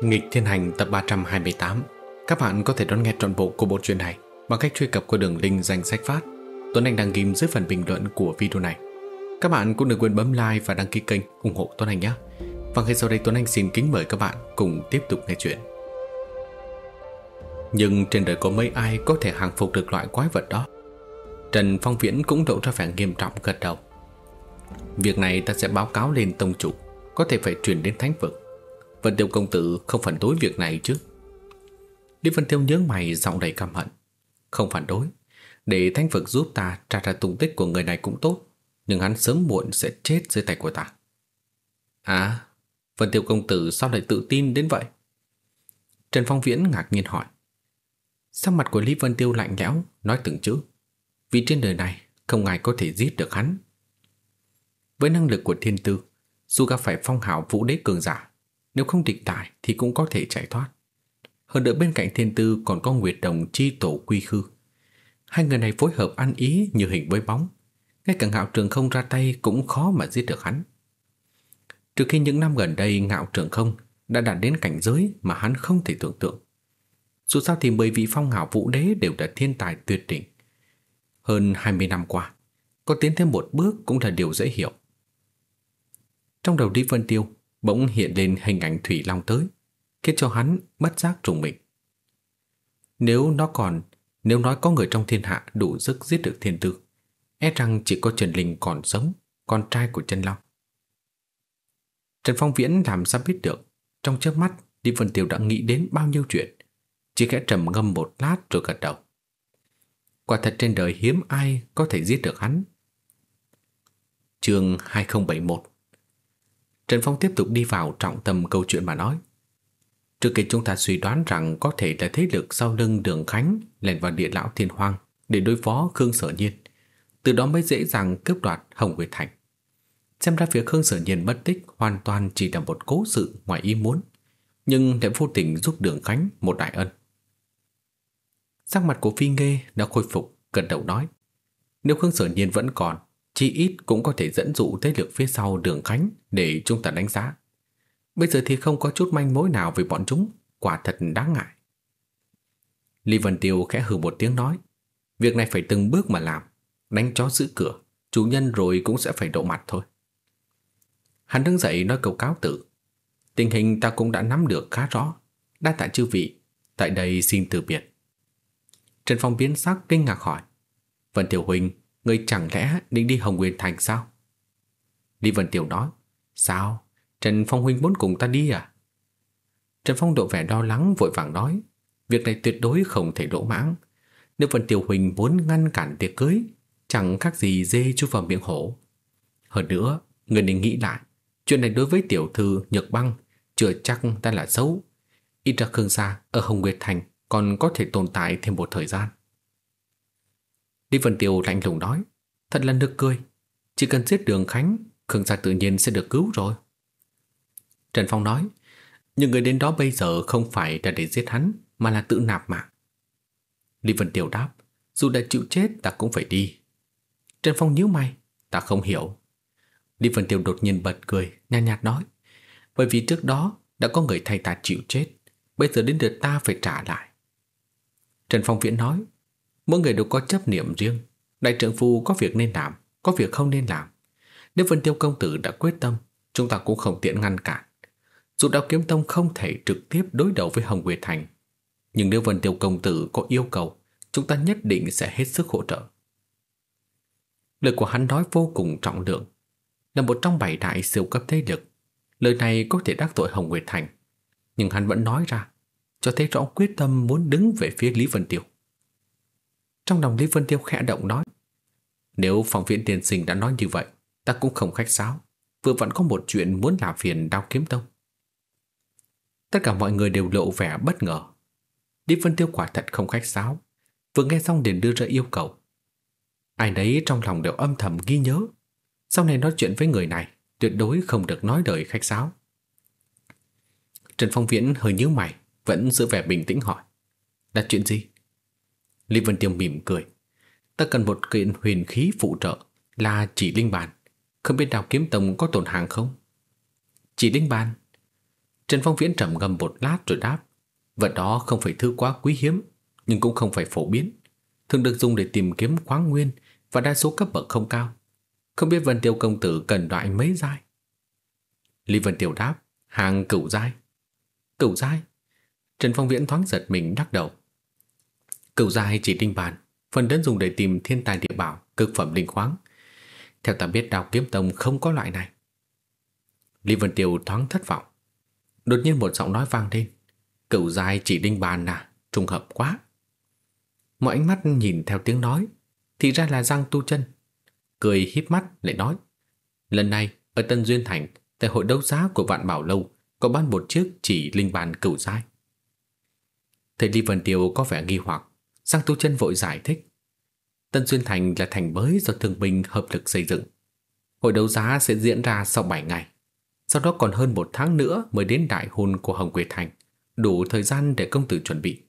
Nghịch Thiên Hành tập 328 Các bạn có thể đón nghe trọn bộ của bộ truyện này bằng cách truy cập qua đường link danh sách phát Tuấn Anh đăng ghim dưới phần bình luận của video này. Các bạn cũng đừng quên bấm like và đăng ký kênh ủng hộ Tuấn Anh nhé. Và ngay sau đây Tuấn Anh xin kính mời các bạn cùng tiếp tục nghe chuyện. Nhưng trên đời có mấy ai có thể hàng phục được loại quái vật đó? Trần Phong Viễn cũng đậu ra vẻ nghiêm trọng gật đầu. Việc này ta sẽ báo cáo lên tông chủ, có thể phải truyền đến thánh vực. Vân Tiêu công tử không phản đối việc này chứ? Lý Vân Tiêu nhớ mày giọng đầy căm hận. Không phản đối. Để thánh vực giúp ta tra ra tung tích của người này cũng tốt, Nhưng hắn sớm muộn sẽ chết dưới tay của ta. À Vân Tiêu công tử sao lại tự tin đến vậy? Trần Phong Viễn ngạc nhiên hỏi. Sắc mặt của Lý Vân Tiêu lạnh lẽo, Nói từng chữ. Vì trên đời này, không ai có thể giết được hắn. Với năng lực của thiên tư, Dù gặp phải phong hào vũ đế cường giả nếu không địch tại thì cũng có thể chạy thoát. Hơn nữa bên cạnh thiên tư còn có Nguyệt Đồng chi tổ quy khư. Hai người này phối hợp ăn ý như hình với bóng. Ngay cả ngạo trường không ra tay cũng khó mà giết được hắn. Trừ khi những năm gần đây ngạo trường không đã đạt đến cảnh giới mà hắn không thể tưởng tượng. Dù sao thì mười vị phong hào vũ đế đều là thiên tài tuyệt đỉnh. Hơn 20 năm qua, có tiến thêm một bước cũng là điều dễ hiểu. Trong đầu Lý Vân Tiêu bỗng hiện lên hình ảnh Thủy Long tới, khiến cho hắn bất giác trùng mình. Nếu nó còn, nếu nói có người trong thiên hạ đủ sức giết được thiên tư, e rằng chỉ có Trần Linh còn sống, con trai của trần Long. Trần Phong Viễn làm sao biết được, trong chớp mắt Đi Vân Tiêu đã nghĩ đến bao nhiêu chuyện, chỉ khẽ trầm ngâm một lát rồi gật đầu. Quả thật trên đời hiếm ai có thể giết được hắn. Chương 2071 Trần Phong tiếp tục đi vào trọng tâm câu chuyện mà nói. Trước kia chúng ta suy đoán rằng có thể là thế lực sau lưng đường Khánh lèn vào địa lão thiên hoang để đối phó Khương Sở Nhiên. Từ đó mới dễ dàng cướp đoạt Hồng Nguyệt Thành. Xem ra việc Khương Sở Nhiên mất tích hoàn toàn chỉ là một cố sự ngoài ý muốn, nhưng lại vô tình giúp đường Khánh một đại ân. Sắc mặt của Phi Nghê đã khôi phục, gật đầu nói. Nếu Khương Sở Nhiên vẫn còn, chỉ ít cũng có thể dẫn dụ thế lực phía sau đường Khánh để chúng ta đánh giá. Bây giờ thì không có chút manh mối nào về bọn chúng, quả thật đáng ngại. Lý Vân Tiêu khẽ hừ một tiếng nói, việc này phải từng bước mà làm, đánh chó giữ cửa, chủ nhân rồi cũng sẽ phải đổ mặt thôi. Hắn đứng dậy nói câu cáo tử, tình hình ta cũng đã nắm được khá rõ, đa tạ chư vị, tại đây xin từ biệt. Trần Phong biến sắc kinh ngạc hỏi, Vân Tiểu Huynh Người chẳng lẽ định đi Hồng Nguyên Thành sao? Lý Vân Tiểu nói, Sao? Trần Phong Huynh muốn cùng ta đi à? Trần Phong độ vẻ đo lắng, vội vàng nói, Việc này tuyệt đối không thể lỗ mãng Nếu Vân Tiểu Huỳnh muốn ngăn cản tiệc cưới, Chẳng khác gì dê chui vào miệng hổ Hơn nữa, Người nên nghĩ lại, Chuyện này đối với tiểu thư Nhược Băng Chưa chắc ta là xấu Ít ra Khương Gia ở Hồng Nguyệt Thành Còn có thể tồn tại thêm một thời gian Lý Vân Tiêu lạnh lùng nói, Thật là nực cười. Chỉ cần giết đường Khánh, Khương gia tự nhiên sẽ được cứu rồi. Trần Phong nói Nhưng người đến đó bây giờ không phải là để giết hắn, Mà là tự nạp mạng. Lý Vân Tiêu đáp, Dù đã chịu chết, ta cũng phải đi. Trần Phong nhíu mày, Ta không hiểu. Lý Vân Tiêu đột nhiên bật cười Nhạt nhạt nói, Bởi vì trước đó đã có người thay ta chịu chết, Bây giờ đến lượt ta phải trả lại. Trần Phong Viễn nói Mỗi người đều có chấp niệm riêng. Đại trưởng phu có việc nên làm, Có việc không nên làm. Nếu Vân Tiêu Công Tử đã quyết tâm, Chúng ta cũng không tiện ngăn cản. Dù Đạo Kiếm Tông không thể trực tiếp đối đầu với Hồng Nguyệt Thành, Nhưng nếu Vân Tiêu Công Tử có yêu cầu, Chúng ta nhất định sẽ hết sức hỗ trợ. Lời của hắn nói vô cùng trọng lượng, Là một trong bảy đại siêu cấp thế lực. Lời này có thể đắc tội Hồng Nguyệt Thành, Nhưng hắn vẫn nói ra, Cho thấy rõ quyết tâm muốn đứng về phía Lý Vân Tiêu trong lòng Lý Vân Tiêu khẽ động nói, Nếu phòng viện tiền sinh đã nói như vậy, Ta cũng không khách sáo. Vừa vẫn có một chuyện muốn làm phiền đao kiếm tông. Tất cả mọi người đều lộ vẻ bất ngờ. Lý Vân Tiêu quả thật không khách sáo. Vừa nghe xong liền đưa ra yêu cầu. Ai nấy trong lòng đều âm thầm ghi nhớ. Sau này nói chuyện với người này, Tuyệt đối không được nói lời khách sáo. Trần Phong Viễn hơi nhíu mày, Vẫn giữ vẻ bình tĩnh hỏi, Là chuyện gì? Lý Vân Tiêu mỉm cười. Ta cần một kiện huyền khí phụ trợ là chỉ linh bàn. Không biết đào kiếm tông có tổn hàng không? Chỉ linh bàn. Trần Phong Viễn trầm ngâm một lát rồi đáp, vật đó không phải thứ quá quý hiếm, nhưng cũng không phải phổ biến, thường được dùng để tìm kiếm khoáng nguyên và đa số cấp bậc không cao. Không biết Vân Tiêu công tử cần loại mấy giai? Lý Vân Tiêu đáp, hàng cửu giai. Cửu giai? Trần Phong Viễn thoáng giật mình đắc đầu. Cựu gia hay chỉ đinh bàn, phần lớn dùng để tìm thiên tài địa bảo, cực phẩm linh khoáng. Theo ta biết đào kiếm tông không có loại này. Lý Vân Tiêu thoáng thất vọng. Đột nhiên một giọng nói vang lên. Cựu gia hay chỉ đinh bàn à, trùng hợp quá. Mọi ánh mắt nhìn theo tiếng nói, thì ra là Giang Tu chân Cười híp mắt lại nói, lần này ở Tân Duyên Thành, tại hội đấu giá của Vạn Bảo Lâu, có bán một chiếc chỉ linh bàn cửu giai. Thầy Lý Vân Tiêu có vẻ nghi hoặc, Giang Tu chân vội giải thích. Tân Duyên Thành là thành mới do thương binh hợp lực xây dựng. Hội đấu giá sẽ diễn ra sau 7 ngày. Sau đó còn hơn một tháng nữa mới đến đại hôn của Hồng Quế Thành, đủ thời gian để công tử chuẩn bị.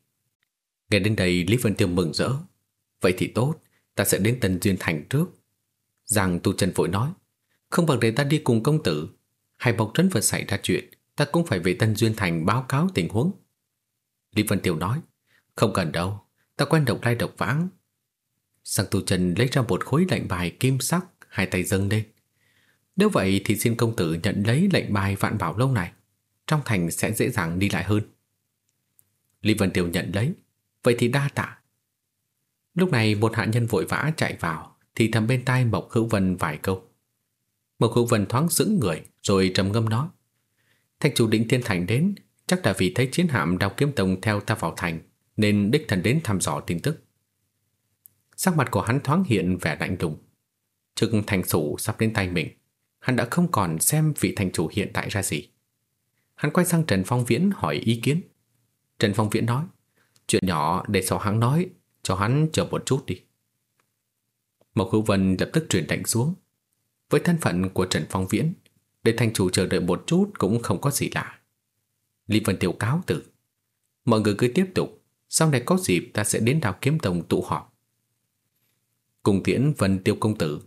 Nghe đến đây Lý Vân Tiêu mừng rỡ. Vậy thì tốt, ta sẽ đến Tân Duyên Thành trước. Giang Tu chân vội nói, không bằng để ta đi cùng công tử. Hay bọc Trấn vừa xảy ra chuyện, ta cũng phải về Tân Duyên Thành báo cáo tình huống. Lý Vân Tiêu nói, không cần đâu, ta quen độc lai độc vãng. Sang Tu Trần lấy ra một khối lệnh bài kim sắc, hai tay dâng lên. Nếu vậy thì xin công tử nhận lấy lệnh bài vạn bảo lâu này. Trong thành sẽ dễ dàng đi lại hơn. Lý Vân Tiêu nhận lấy. Vậy thì đa tạ. Lúc này một hạ nhân vội vã chạy vào thì thầm bên tai Mộc Hữu Vân vài câu. Mộc Hữu Vân thoáng sững người rồi trầm ngâm nói. Thạch chủ định thiên thành đến chắc là vì thấy chiến hạm đào kiếm tông theo ta vào thành nên đích thần đến thăm dò tin tức. Sắc mặt của hắn thoáng hiện vẻ lạnh lùng. Trực thành chủ sắp đến tay mình hắn đã không còn xem vị thành chủ hiện tại ra gì. Hắn quay sang Trần Phong Viễn hỏi ý kiến. Trần Phong Viễn nói, chuyện nhỏ để sau hắn nói, cho hắn chờ một chút đi. Mộc Hữu Vân lập tức truyền lệnh xuống. Với thân phận của Trần Phong Viễn, để thành chủ chờ đợi một chút cũng không có gì lạ. Lý Vân tiểu cáo từ. Mọi người cứ tiếp tục, sau này có dịp ta sẽ đến đào kiếm tông tụ họp. Cùng tiễn Vân Tiêu công tử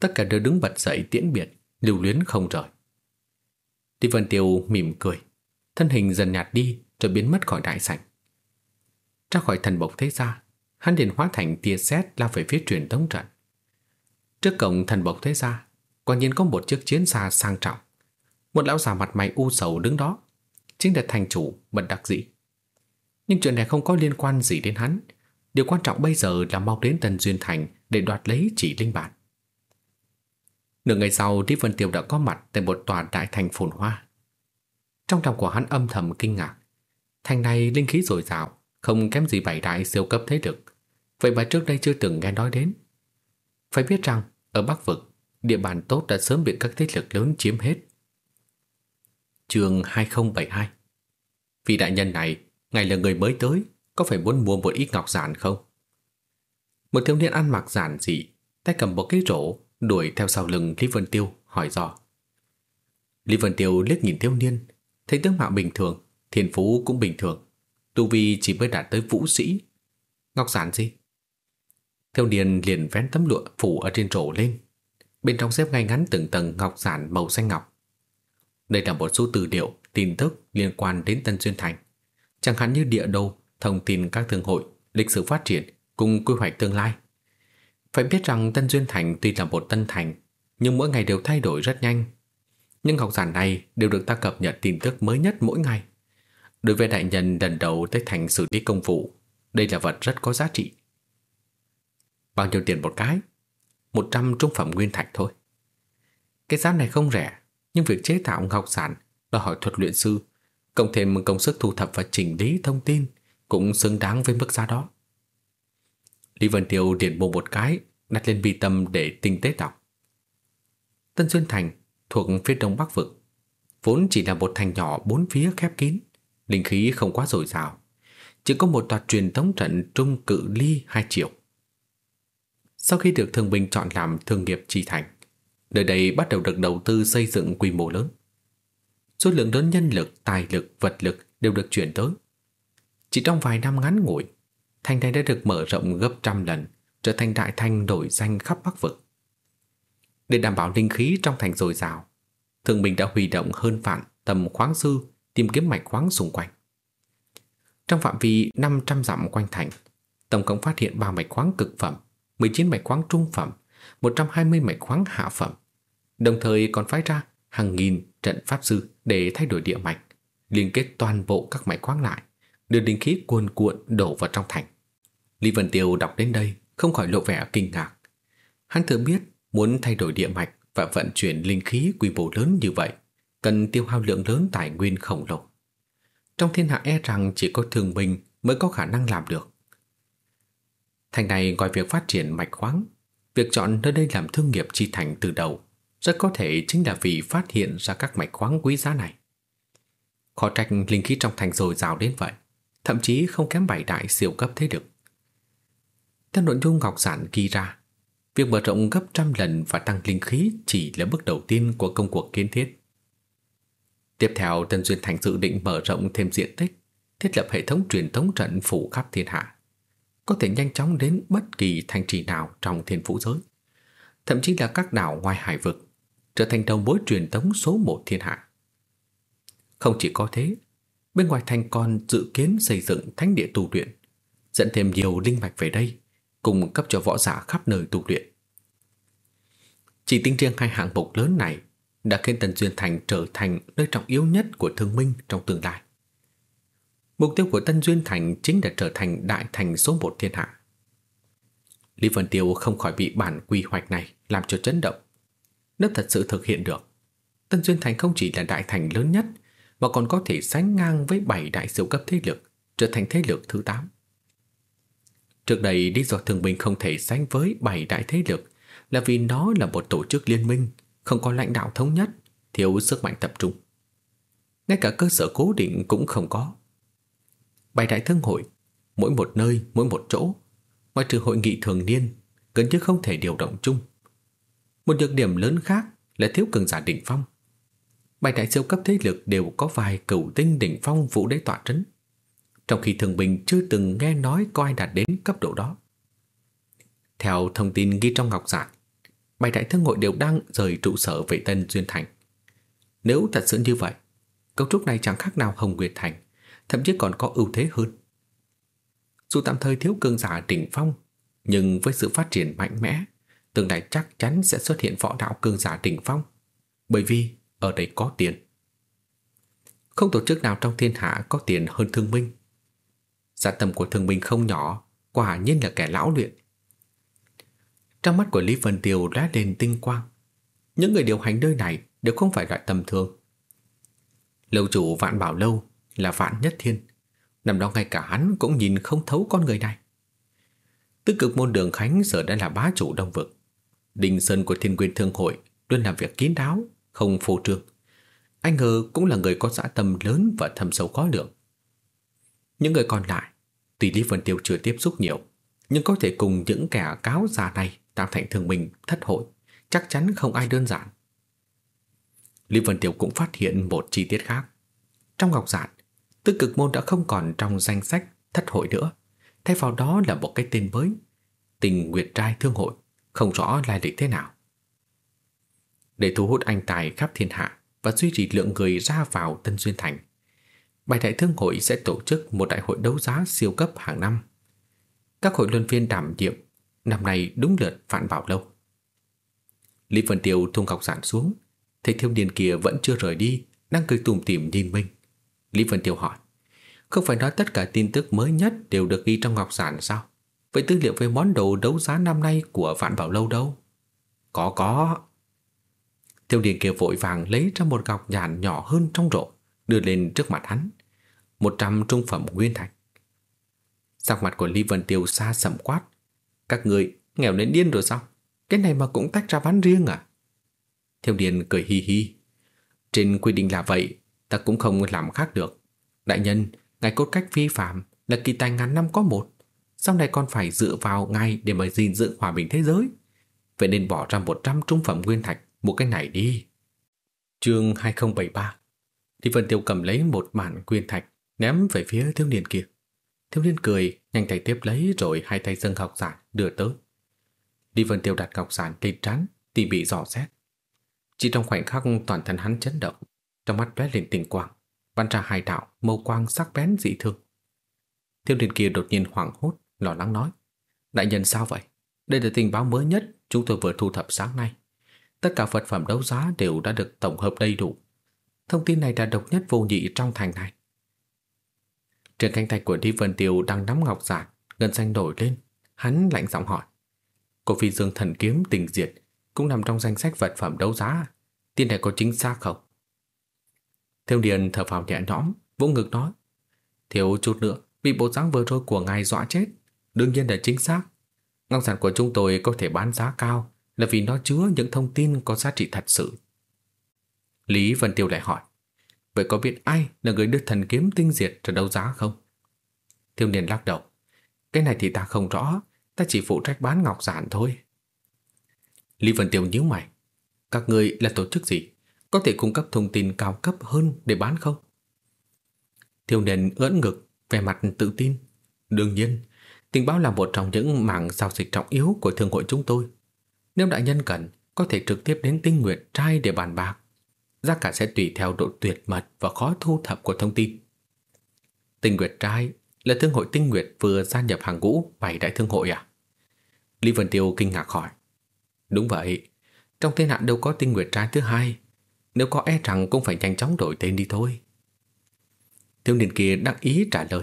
Tất cả đều đứng bật dậy tiễn biệt, lưu luyến không rời. Đi Vân Tiêu mỉm cười, thân hình dần nhạt đi rồi biến mất khỏi đại sảnh. Ra khỏi thần bộc thế gia, hắn liền hóa thành tia sét lao về phía truyền tống trận. Trước cổng thần bộc thế gia, quả nhiên có một chiếc chiến xa sang trọng. Một lão già mặt mày u sầu đứng đó, chính là thành chủ bật đặc dĩ. Nhưng chuyện này không có liên quan gì đến hắn. Điều quan trọng bây giờ là mau đến Tần Duyên Thành để đoạt lấy chỉ linh bản. Nửa ngày sau Lý Vân Tiêu đã có mặt tại một tòa đại thành phồn hoa. Trong lòng của hắn âm thầm kinh ngạc. Thành này linh khí dồi dào, không kém gì bảy đại siêu cấp thế lực. Vậy mà trước đây chưa từng nghe nói đến. Phải biết rằng, ở Bắc Vực, địa bàn tốt đã sớm bị các thế lực lớn chiếm hết. Trường 2072 Vị đại nhân này, ngài là người mới tới, có phải muốn mua một ít ngọc giản không? Một thiếu niên ăn mặc giản dị, tay cầm một cái rổ, đuổi theo sau lưng Lý Vân Tiêu hỏi dò. Lý Vân Tiêu liếc nhìn thiếu niên, thấy tướng mạo bình thường, thiên phú cũng bình thường, tu vi chỉ mới đạt tới vũ sĩ. Ngọc giản gì? Thiếu niên liền vén tấm lụa phủ ở trên rổ lên, bên trong xếp ngay ngắn từng tầng ngọc giản màu xanh ngọc. Đây là một số tư liệu, tin tức liên quan đến Tân Duyên Thành, chẳng hạn như địa đồ, thông tin các thương hội, lịch sử phát triển cùng quy hoạch tương lai. Phải biết rằng Tân Duyên Thành tuy là một tân thành, nhưng mỗi ngày đều thay đổi rất nhanh. Nhưng học giả này đều được ta cập nhật tin tức mới nhất mỗi ngày. Đối với đại nhân lần đầu tới thành xử lý công vụ, đây là vật rất có giá trị. Bao nhiêu tiền một cái? 100 trung phẩm nguyên thạch thôi. Cái giá này không rẻ, nhưng việc chế tạo ngọc sản đòi hỏi thuật luyện sư, cộng thêm công sức thu thập và chỉnh lý thông tin cũng xứng đáng với mức giá đó. Lý Vân Tiêu điền bộ một cái, đặt lên bi tâm để tinh tế đọc. Tân Duyên Thành thuộc phía đông bắc vực, vốn chỉ là một thành nhỏ bốn phía khép kín, linh khí không quá dồi dào, chỉ có một tòa truyền thống trận trung cự ly hai triệu. Sau khi được thương binh chọn làm thương nghiệp chi thành, nơi đây bắt đầu được đầu tư xây dựng quy mô lớn. Số lượng lớn nhân lực, tài lực, vật lực đều được chuyển tới. Chỉ trong vài năm ngắn ngủi, thành này đã được mở rộng gấp trăm lần, trở thành đại thành nổi danh khắp Bắc vực. Để đảm bảo linh khí trong thành dồi dào, Thường binh đã huy động hơn vạn tầm khoáng sư tìm kiếm mạch khoáng xung quanh. Trong phạm vi 500 dặm quanh thành, tổng cộng phát hiện 3 mạch khoáng cực phẩm, 19 mạch khoáng trung phẩm, 120 mạch khoáng hạ phẩm. Đồng thời còn phái ra hàng nghìn trận pháp sư để thay đổi địa mạch, liên kết toàn bộ các mạch khoáng lại, đưa linh khí cuồn cuộn đổ vào trong thành. Lý Vân Tiêu đọc đến đây không khỏi lộ vẻ kinh ngạc. Hắn thừa biết muốn thay đổi địa mạch và vận chuyển linh khí quy mô lớn như vậy, cần tiêu hao lượng lớn tài nguyên khổng lồ. Trong thiên hạ e rằng chỉ có thường bình mới có khả năng làm được. Thành này gọi việc phát triển mạch khoáng, việc chọn nơi đây làm thương nghiệp chi thành từ đầu, rất có thể chính là vì phát hiện ra các mạch khoáng quý giá này. Khó trách linh khí trong thành dồi dào đến vậy, thậm chí không kém bảy đại siêu cấp thế lực. Theo nội dung ngọc giản ghi ra, việc mở rộng gấp trăm lần và tăng linh khí chỉ là bước đầu tiên của công cuộc kiến thiết. Tiếp theo, Tân Duyên Thành dự định mở rộng thêm diện tích, thiết lập hệ thống truyền thống trận phủ khắp thiên hạ, có thể nhanh chóng đến bất kỳ thành trì nào trong thiên phủ giới, thậm chí là các đảo ngoài hải vực, trở thành đầu mối truyền thống số một thiên hạ. Không chỉ có thế, bên ngoài thành còn dự kiến xây dựng thánh địa tu luyện, dẫn thêm nhiều linh mạch về đây, cung cấp cho võ giả khắp nơi tu luyện. Chỉ tính riêng hai hạng mục lớn này đã khiến Tần Duyên Thành trở thành nơi trọng yếu nhất của thương minh trong tương lai. Mục tiêu của Tân Duyên Thành chính là trở thành đại thành số một thiên hạ. Lý Vân Tiêu không khỏi bị bản quy hoạch này làm cho chấn động. Nếu thật sự thực hiện được, Tân Duyên Thành không chỉ là đại thành lớn nhất mà còn có thể sánh ngang với bảy đại siêu cấp thế lực, trở thành thế lực thứ 8. Trước đây lý do thường bình không thể sánh với bảy đại thế lực là vì nó là một tổ chức liên minh, không có lãnh đạo thống nhất, thiếu sức mạnh tập trung. Ngay cả cơ sở cố định cũng không có. Bảy đại thương hội, mỗi một nơi, mỗi một chỗ, ngoại trừ hội nghị thường niên, gần như không thể điều động chung. Một nhược điểm lớn khác là thiếu cường giả đỉnh phong. Bảy đại siêu cấp thế lực đều có vài cửu tinh đỉnh phong vũ đế tọa trấn trong khi thường bình chưa từng nghe nói có ai đạt đến cấp độ đó. Theo thông tin ghi trong ngọc giản, bảy đại thương hội đều đang rời trụ sở vệ tân Duyên Thành. Nếu thật sự như vậy, cấu trúc này chẳng khác nào Hồng Nguyệt Thành, thậm chí còn có ưu thế hơn. Dù tạm thời thiếu cương giả đỉnh phong, nhưng với sự phát triển mạnh mẽ, tương lai chắc chắn sẽ xuất hiện võ đạo cường giả đỉnh phong, bởi vì ở đây có tiền. Không tổ chức nào trong thiên hạ có tiền hơn thương minh. gia tâm của thương minh không nhỏ, quả nhiên là kẻ lão luyện. Trong mắt của Lý Vân Tiêu lóe lên tinh quang. Những người điều hành nơi này đều không phải loại tầm thường. Lâu chủ Vạn Bảo Lâu là Vạn Nhất Thiên. Năm đó ngay cả hắn cũng nhìn không thấu con người này. Tư cực môn đường Khánh giờ đã là bá chủ đông vực. Đình Sơn của Thiên Quyền Thương Hội luôn làm việc kín đáo, không phô trương. Anh ngờ cũng là người có dã tâm lớn và thâm sâu khó lượng. Những người còn lại, tuy Lý Vân Tiêu chưa tiếp xúc nhiều, nhưng có thể cùng những kẻ cáo già này tạo thành thường mình thất hội, chắc chắn không ai đơn giản. Lý Vân Tiêu cũng phát hiện một chi tiết khác. Trong ngọc giản, tư cực môn đã không còn trong danh sách thất hội nữa, thay vào đó là một cái tên mới, tình nguyệt trai thương hội, không rõ lai lịch thế nào. Để thu hút anh tài khắp thiên hạ và duy trì lượng người ra vào Tân Duyên Thành, Bài đại thương hội sẽ tổ chức một đại hội đấu giá siêu cấp hàng năm. Các hội luân viên đảm nhiệm, năm nay đúng lượt phản Bảo Lâu. Lý Vân Tiêu thung cọc giản xuống, thấy thiếu niên kia vẫn chưa rời đi, đang cười tùm tìm nhìn mình. Lý Vân Tiêu hỏi, không phải nói tất cả tin tức mới nhất đều được ghi trong ngọc giản sao? Vậy tư liệu về món đồ đấu giá năm nay của Vạn Bảo Lâu đâu? Có có. Thiếu niên kia vội vàng lấy ra một gọc nhàn nhỏ hơn trong rổ, đưa lên trước mặt hắn một trăm trung phẩm nguyên thạch. Sắc mặt của Lý Vân Tiêu xa sầm quát. Các người nghèo đến điên rồi sao? Cái này mà cũng tách ra bán riêng à? Thiêu Điền cười hi hi. Trên quy định là vậy, ta cũng không làm khác được. Đại nhân, ngài cốt cách vi phạm là kỳ tài ngàn năm có một. Sau này còn phải dựa vào ngài để mà gìn giữ hòa bình thế giới. Vậy nên bỏ ra 100 trung phẩm nguyên thạch một cái này đi. Chương 2073 Lý Vân Tiêu cầm lấy một bản nguyên thạch ném về phía thiếu niên kia. Thiếu niên cười, nhanh tay tiếp lấy rồi hai tay dâng ngọc giản đưa tới. Lý Vân Tiêu đặt ngọc giản lên trán, tỉ bị dò xét. Chỉ trong khoảnh khắc toàn thân hắn chấn động, trong mắt lóe lên tình quang, bắn ra hai đạo mâu quang sắc bén dị thường. Thiếu niên kia đột nhiên hoảng hốt, lo lắng nói: "Đại nhân sao vậy? Đây là tình báo mới nhất chúng tôi vừa thu thập sáng nay. Tất cả vật phẩm đấu giá đều đã được tổng hợp đầy đủ. Thông tin này là độc nhất vô nhị trong thành này." Trên cánh tay của Đi Vân Tiêu đang nắm ngọc giản, ngân xanh nổi lên, hắn lạnh giọng hỏi: "Cổ phi dương thần kiếm tình diệt cũng nằm trong danh sách vật phẩm đấu giá, tin này có chính xác không?" Thiêu Điền thở phào nhẹ nhõm, vỗ ngực nói: "Thiếu chút nữa, bị bộ dáng vừa rồi của ngài dọa chết, đương nhiên là chính xác. Ngọc sản của chúng tôi có thể bán giá cao là vì nó chứa những thông tin có giá trị thật sự." Lý Vân Tiêu lại hỏi: "Vậy có biết ai là người đưa thần kiếm tinh diệt ra đấu giá không?" Thiêu niên lắc đầu: "Cái này thì ta không rõ, ta chỉ phụ trách bán ngọc giản thôi." Lý Vân Tiêu nhíu mày: "Các người là tổ chức gì? Có thể cung cấp thông tin cao cấp hơn để bán không?" Thiêu niên ưỡn ngực, vẻ mặt tự tin. Đương nhiên, tình báo là một trong những mảng giao dịch trọng yếu của thương hội chúng tôi. Nếu đại nhân cần, có thể trực tiếp đến tinh nguyệt trai để bàn bạc. Giá cả sẽ tùy theo độ tuyệt mật và khó thu thập của thông tin. Tinh nguyệt trai là thương hội tinh nguyệt vừa gia nhập hàng ngũ bảy đại thương hội à? Lý Vân Tiêu kinh ngạc hỏi. Đúng vậy, trong thiên hạ đâu có tinh nguyệt trai thứ hai. Nếu có e rằng cũng phải nhanh chóng đổi tên đi thôi. Thiếu niên kia đắc ý trả lời.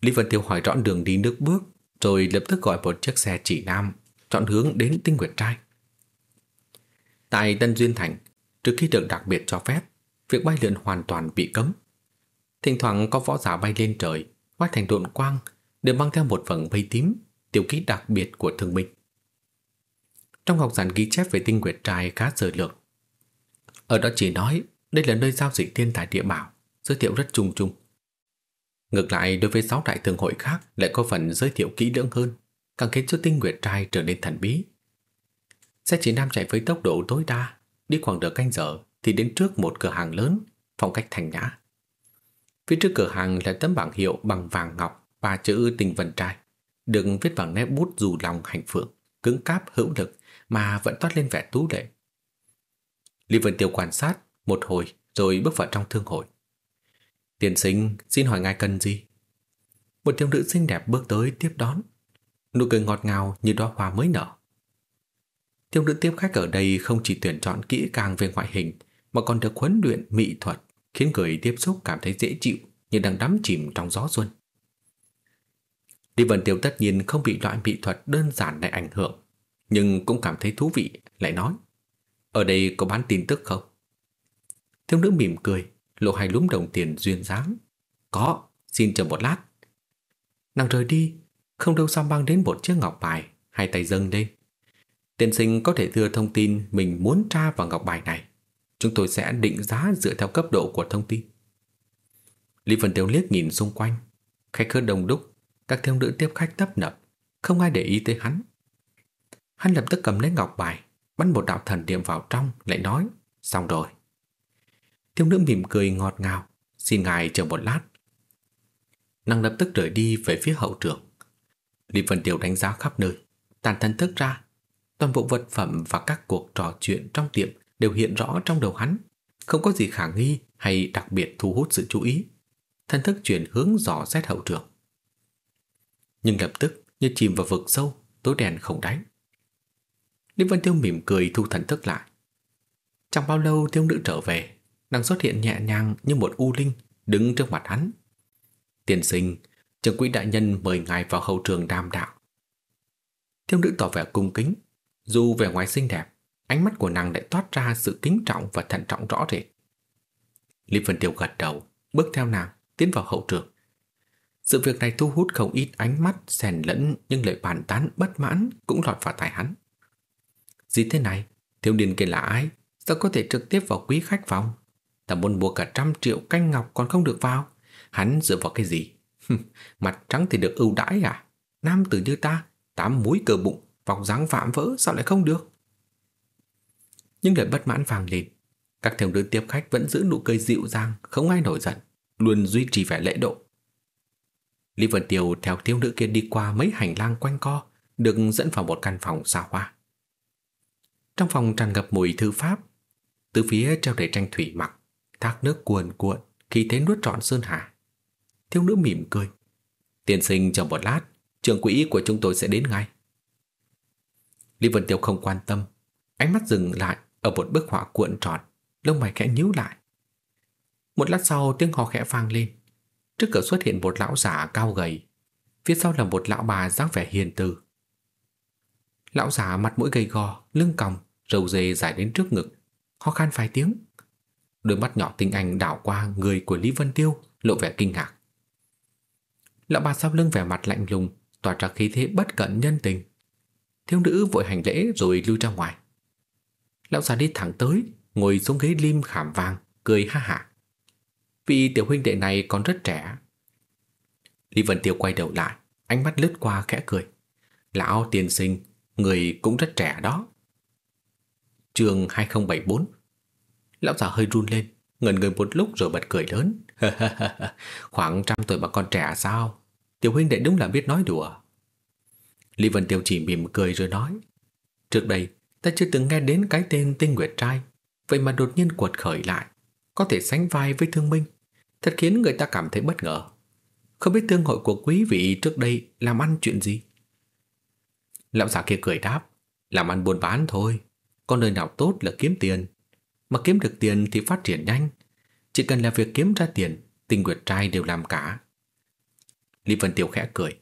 Lý Vân Tiêu hỏi rõ đường đi nước bước, rồi lập tức gọi một chiếc xe chỉ nam, chọn hướng đến tinh nguyệt trai. Tại Tân Duyên Thành, trước khi được đặc biệt cho phép, việc bay lượn hoàn toàn bị cấm. Thỉnh thoảng có võ giả bay lên trời, hóa thành độn quang, đều mang theo một phần mây tím, tiểu ký đặc biệt của thương minh. Trong học giản ghi chép về tinh nguyệt trai khá sơ lược. Ở đó chỉ nói đây là nơi giao dịch thiên tài địa bảo, giới thiệu rất trùng trùng. Ngược lại đối với sáu đại thường hội khác lại có phần giới thiệu kỹ lưỡng hơn, càng khiến cho tinh nguyệt trai trở nên thần bí. Xe chỉ nam chạy với tốc độ tối đa, đi khoảng nửa canh giờ thì đến trước một cửa hàng lớn, phong cách thành nhã. Phía trước cửa hàng là tấm bảng hiệu bằng vàng ngọc và chữ tình vân trai, được viết bằng nét bút dù lòng hạnh phượng, cứng cáp hữu lực mà vẫn toát lên vẻ tú lệ. Lý Vân Tiêu quan sát một hồi rồi bước vào trong thương hội. Tiền sinh, xin hỏi ngài cần gì? Một thiếu nữ xinh đẹp bước tới tiếp đón. Nụ cười ngọt ngào như đóa hoa mới nở. Thiếu nữ tiếp khách ở đây không chỉ tuyển chọn kỹ càng về ngoại hình mà còn được huấn luyện mỹ thuật khiến người tiếp xúc cảm thấy dễ chịu như đang đắm chìm trong gió xuân. Lý Vân Tiêu tất nhiên không bị loại mỹ thuật đơn giản này ảnh hưởng, nhưng cũng cảm thấy thú vị, lại nói Ở đây có bán tin tức không? Thiếu nữ mỉm cười, lộ hai lúm đồng tiền duyên dáng. Có, xin chờ một lát. Nàng rời đi, không đâu xong mang đến một chiếc ngọc bài, hai tay dâng lên. Tiên sinh có thể đưa thông tin mình muốn tra vào ngọc bài này. Chúng tôi sẽ định giá dựa theo cấp độ của thông tin. Lý Vân Tiêu liếc nhìn xung quanh. Khách khứa đông đúc, các thiếu nữ tiếp khách tấp nập, không ai để ý tới hắn. Hắn lập tức cầm lấy ngọc bài, bắn một đạo thần niệm vào trong, lại nói, xong rồi. Thiếu nữ mỉm cười ngọt ngào, xin ngài chờ một lát. Nàng lập tức rời đi về phía hậu trường. Lý Vân Tiêu đánh giá khắp nơi, tàn thân thức ra. Toàn bộ vật phẩm và các cuộc trò chuyện trong tiệm đều hiện rõ trong đầu hắn, không có gì khả nghi hay đặc biệt thu hút sự chú ý. Thân thức chuyển hướng dò xét hậu trường. Nhưng lập tức như chìm vào vực sâu, tối đèn không đáy. Lý Vân Tiêu mỉm cười thu thần thức lại. Chẳng bao lâu thiếu nữ trở về, nàng xuất hiện nhẹ nhàng như một u linh đứng trước mặt hắn. Tiền sinh, trưởng quỹ đại nhân mời ngài vào hậu trường đàm đạo. Thiếu nữ tỏ vẻ cung kính, dù vẻ ngoài xinh đẹp, ánh mắt của nàng lại toát ra sự kính trọng và thận trọng rõ rệt. Lý Vân Tiêu gật đầu, bước theo nàng, tiến vào hậu trường. Sự việc này thu hút không ít ánh mắt xèn lẫn nhưng lời bàn tán bất mãn cũng lọt vào tai hắn. Gì thế này? Thiếu niên kia là ai? Sao có thể trực tiếp vào quý khách phòng? Ta muốn mua cả trăm triệu canh ngọc còn không được vào. Hắn dựa vào cái gì? Mặt trắng thì được ưu đãi à? Nam tử như ta, tám múi cờ bụng, vòng dáng vạm vỡ sao lại không được? Nhưng lời bất mãn vàng lên. Các thiếu nữ tiếp khách vẫn giữ nụ cười dịu dàng, không ai nổi giận, luôn duy trì vẻ lễ độ. Lý Vân Tiêu theo thiếu nữ kia đi qua mấy hành lang quanh co, được dẫn vào một căn phòng xa hoa. Trong phòng tràn ngập mùi thư pháp, Từ phía treo đầy tranh thủy mặc, thác nước cuồn cuộn, khi thế nuốt trọn sơn hà. Thiếu nữ mỉm cười. Tiên sinh chờ một lát, trưởng quỹ của chúng tôi sẽ đến ngay. Lý Vân Tiêu không quan tâm, ánh mắt dừng lại ở một bức họa cuộn tròn, lông mày khẽ nhíu lại. Một lát sau tiếng hò khẽ vang lên. Trước cửa xuất hiện một lão giả cao gầy, phía sau là một lão bà dáng vẻ hiền từ. Lão giả mặt mũi gầy gò, lưng còng, râu dê dài đến trước ngực, ho khan vài tiếng. Đôi mắt nhỏ tinh anh đảo qua người của Lý Vân Tiêu, lộ vẻ kinh ngạc. Lão bà sau lưng vẻ mặt lạnh lùng, tỏa ra khí thế bất cẩn nhân tình. Thiếu nữ vội hành lễ rồi lưu ra ngoài. Lão già đi thẳng tới, ngồi xuống ghế lim khảm vàng, cười ha hả. Vị tiểu huynh đệ này còn rất trẻ. Lý Vân Tiêu quay đầu lại, ánh mắt lướt qua khẽ cười. Lão tiền sinh, người cũng rất trẻ đó. Trường 2074 Lão già hơi run lên, ngẩn người một lúc rồi bật cười lớn. Khoảng trăm tuổi mà còn trẻ sao? Tiểu huynh đệ đúng là biết nói đùa. Lý Vân Tiêu chỉ mỉm cười rồi nói. Trước đây, ta chưa từng nghe đến cái tên Tinh Nguyệt Trai, vậy mà đột nhiên quật khởi lại, có thể sánh vai với thương minh. Thật khiến người ta cảm thấy bất ngờ. Không biết tương hội của quý vị trước đây làm ăn chuyện gì? Lão già kia cười đáp, làm ăn buôn bán thôi, con nơi nào tốt là kiếm tiền. Mà kiếm được tiền thì phát triển nhanh. Chỉ cần là việc kiếm ra tiền, tình nguyệt trai đều làm cả. Lý Vân Tiểu khẽ cười.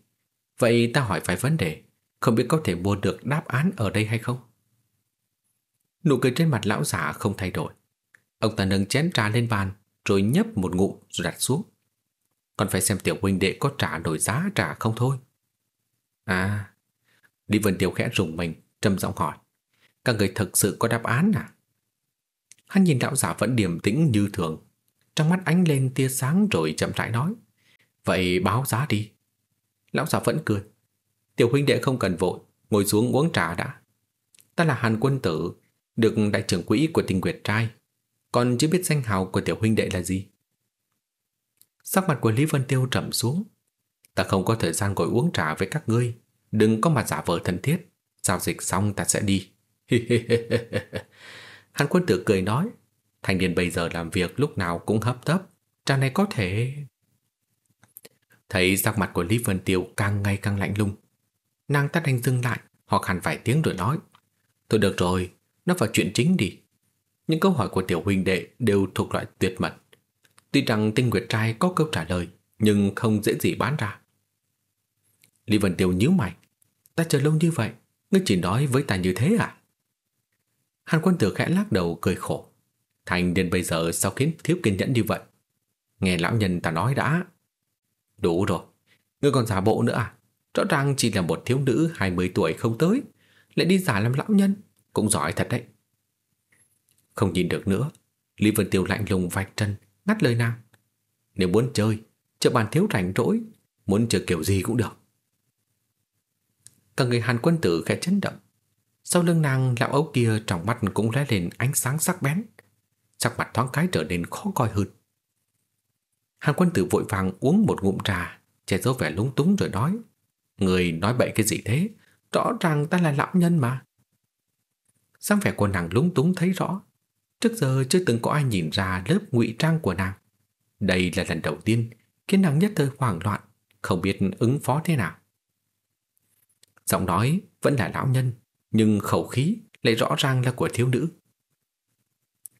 Vậy ta hỏi vài vấn đề, không biết có thể mua được đáp án ở đây hay không? Nụ cười trên mặt lão giả không thay đổi. Ông ta nâng chén trà lên bàn, rồi nhấp một ngụm rồi đặt xuống. Còn phải xem tiểu huynh đệ có trả đổi giá trả không thôi. À, Lý Vân Tiêu khẽ rùng mình, trầm giọng hỏi. Các người thực sự có đáp án à? Hắn nhìn lão giả vẫn điềm tĩnh như thường, trong mắt ánh lên tia sáng rồi chậm rãi nói. Vậy báo giá đi. Lão giả vẫn cười. Tiểu huynh đệ không cần vội, ngồi xuống uống trà đã. Ta là Hàn Quân Tử, được đại trưởng quỹ của tình Nguyệt Trai, còn chưa biết danh hào của tiểu huynh đệ là gì. Sắc mặt của Lý Vân Tiêu trầm xuống. Ta không có thời gian ngồi uống trà với các ngươi, đừng có mặt giả vờ thân thiết, giao dịch xong ta sẽ đi. Hàn Quân Tử cười nói, thanh niên bây giờ làm việc lúc nào cũng hấp tấp, trà này có thể... Thấy sắc mặt của Lý Vân Tiêu càng ngày càng lạnh lùng. Nàng ta đành dừng lại, hoặc hẳn vài tiếng rồi nói. Thôi được rồi, nó vào chuyện chính đi. Những câu hỏi của tiểu huynh đệ đều thuộc loại tuyệt mật. Tuy rằng tinh nguyệt trai có câu trả lời, nhưng không dễ gì bán ra. Lý Vân Tiêu nhíu mày. Ta chờ lâu như vậy, ngươi chỉ nói với ta như thế à? Hàn quân tử khẽ lắc đầu cười khổ. Thành đến bây giờ sao khiến thiếu kiên nhẫn như vậy? Nghe lão nhân ta nói đã. Đủ rồi, ngươi còn giả bộ nữa à? Rõ ràng chỉ là một thiếu nữ 20 tuổi không tới, lại đi giả làm lão nhân, cũng giỏi thật đấy. Không nhìn được nữa, Lý Vân Tiêu lạnh lùng vạch chân, ngắt lời nàng. Nếu muốn chơi, chợ bàn thiếu rảnh rỗi, muốn chơi kiểu gì cũng được. Cả người Hàn quân tử khẽ chấn động. Sau lưng nàng lão ấu kia trong mắt cũng lóe lên ánh sáng sắc bén. Sắc mặt thoáng cái trở nên khó coi hơn. Hàn quân tử vội vàng uống một ngụm trà, che giấu vẻ lúng túng rồi nói. Người nói bậy cái gì thế? Rõ ràng ta là lão nhân mà. Sáng vẻ của nàng lúng túng thấy rõ. Trước giờ chưa từng có ai nhìn ra lớp ngụy trang của nàng. Đây là lần đầu tiên khiến nàng nhất thời hoảng loạn, không biết ứng phó thế nào. Giọng nói vẫn là lão nhân, nhưng khẩu khí lại rõ ràng là của thiếu nữ.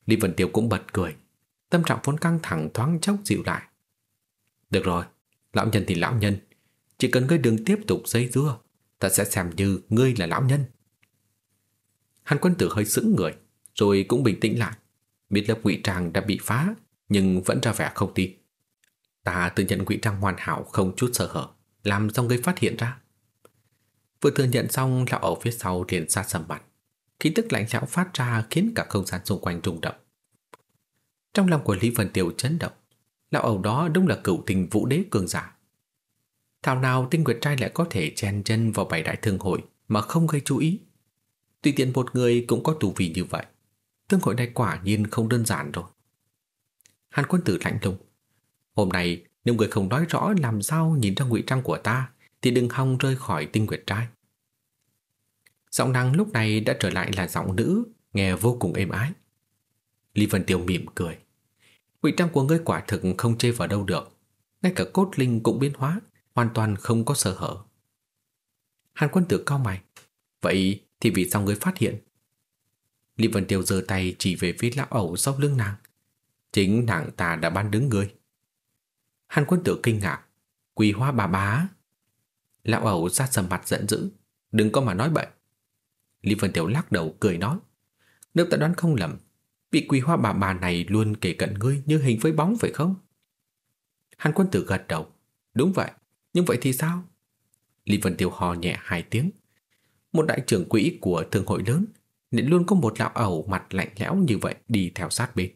Lý Vân Tiêu cũng bật cười, tâm trạng vốn căng thẳng thoáng chốc dịu lại. Được rồi, lão nhân thì lão nhân, chỉ cần ngươi đừng tiếp tục dây dưa, ta sẽ xem như ngươi là lão nhân. Hàn quân tử hơi sững người, rồi cũng bình tĩnh lại. Biết lớp ngụy trang đã bị phá, nhưng vẫn ra vẻ không tin. Ta tự nhận ngụy trang hoàn hảo không chút sơ hở, làm sao ngươi phát hiện ra. Vừa thừa nhận xong lão ở phía sau liền xa sầm mặt. Khí tức lạnh lẽo phát ra khiến cả không gian xung quanh rung động. Trong lòng của Lý Vân Tiểu chấn động, lão ẩu đó đúng là cựu tình vũ đế cường giả. Thảo nào tinh nguyệt trai lại có thể chen chân vào bảy đại thương hội mà không gây chú ý. Tùy tiện một người cũng có tù vì như vậy. Thương hội này quả nhiên không đơn giản rồi. Hàn quân tử lạnh lùng. Hôm nay nếu người không nói rõ làm sao nhìn ra ngụy trang của ta thì đừng hòng rơi khỏi tinh nguyệt trai. Giọng nàng lúc này đã trở lại là giọng nữ, nghe vô cùng êm ái. Lý Vân Tiêu mỉm cười. Ngụy trang của ngươi quả thực không chê vào đâu được. Ngay cả cốt linh cũng biến hóa, hoàn toàn không có sơ hở. Hàn quân tử cao mày. Vậy thì vì sao ngươi phát hiện? Lý Vân Tiêu giơ tay chỉ về phía lão ẩu sau lưng nàng. Chính nàng ta đã ban đứng ngươi. Hàn quân tử kinh ngạc. Quỳ hoa bà bá. Lão ẩu ra sầm mặt giận dữ. Đừng có mà nói bậy. Lý Vân Tiêu lắc đầu cười nói. Nếu ta đoán không lầm, vị quỳ hoa bà bà này luôn kể cận ngươi như hình với bóng phải không? Hàn quân tử gật đầu. Đúng vậy, nhưng vậy thì sao? Lý Vân Tiêu hò nhẹ hai tiếng. Một đại trưởng quỹ của thương hội lớn nên luôn có một lão ẩu mặt lạnh lẽo như vậy đi theo sát bên.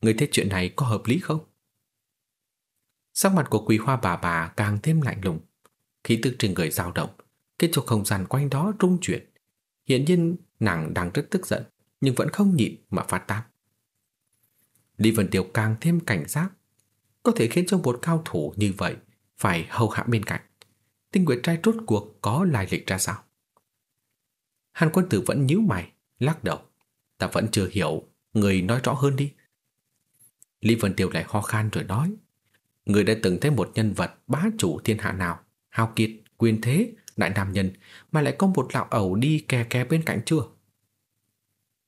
Người thấy chuyện này có hợp lý không? Sắc mặt của quỳ hoa bà bà càng thêm lạnh lùng. Khí tức trên người dao động, kết cho không gian quanh đó rung chuyển. Hiện nhiên nàng đang rất tức giận, nhưng vẫn không nhịn mà phát tác. Lý Vân Tiêu càng thêm cảnh giác, có thể khiến cho một cao thủ như vậy phải hầu hạ bên cạnh. Tinh Nguyệt trai rốt cuộc có lai lịch ra sao? Hàn quân tử vẫn nhíu mày, lắc đầu. Ta vẫn chưa hiểu, người nói rõ hơn đi. Lý Vân Tiêu lại ho khan rồi nói. Người đã từng thấy một nhân vật bá chủ thiên hạ nào, hào kiệt, quyền thế, đại nam nhân, mà lại có một lão ẩu đi kè kè bên cạnh chưa?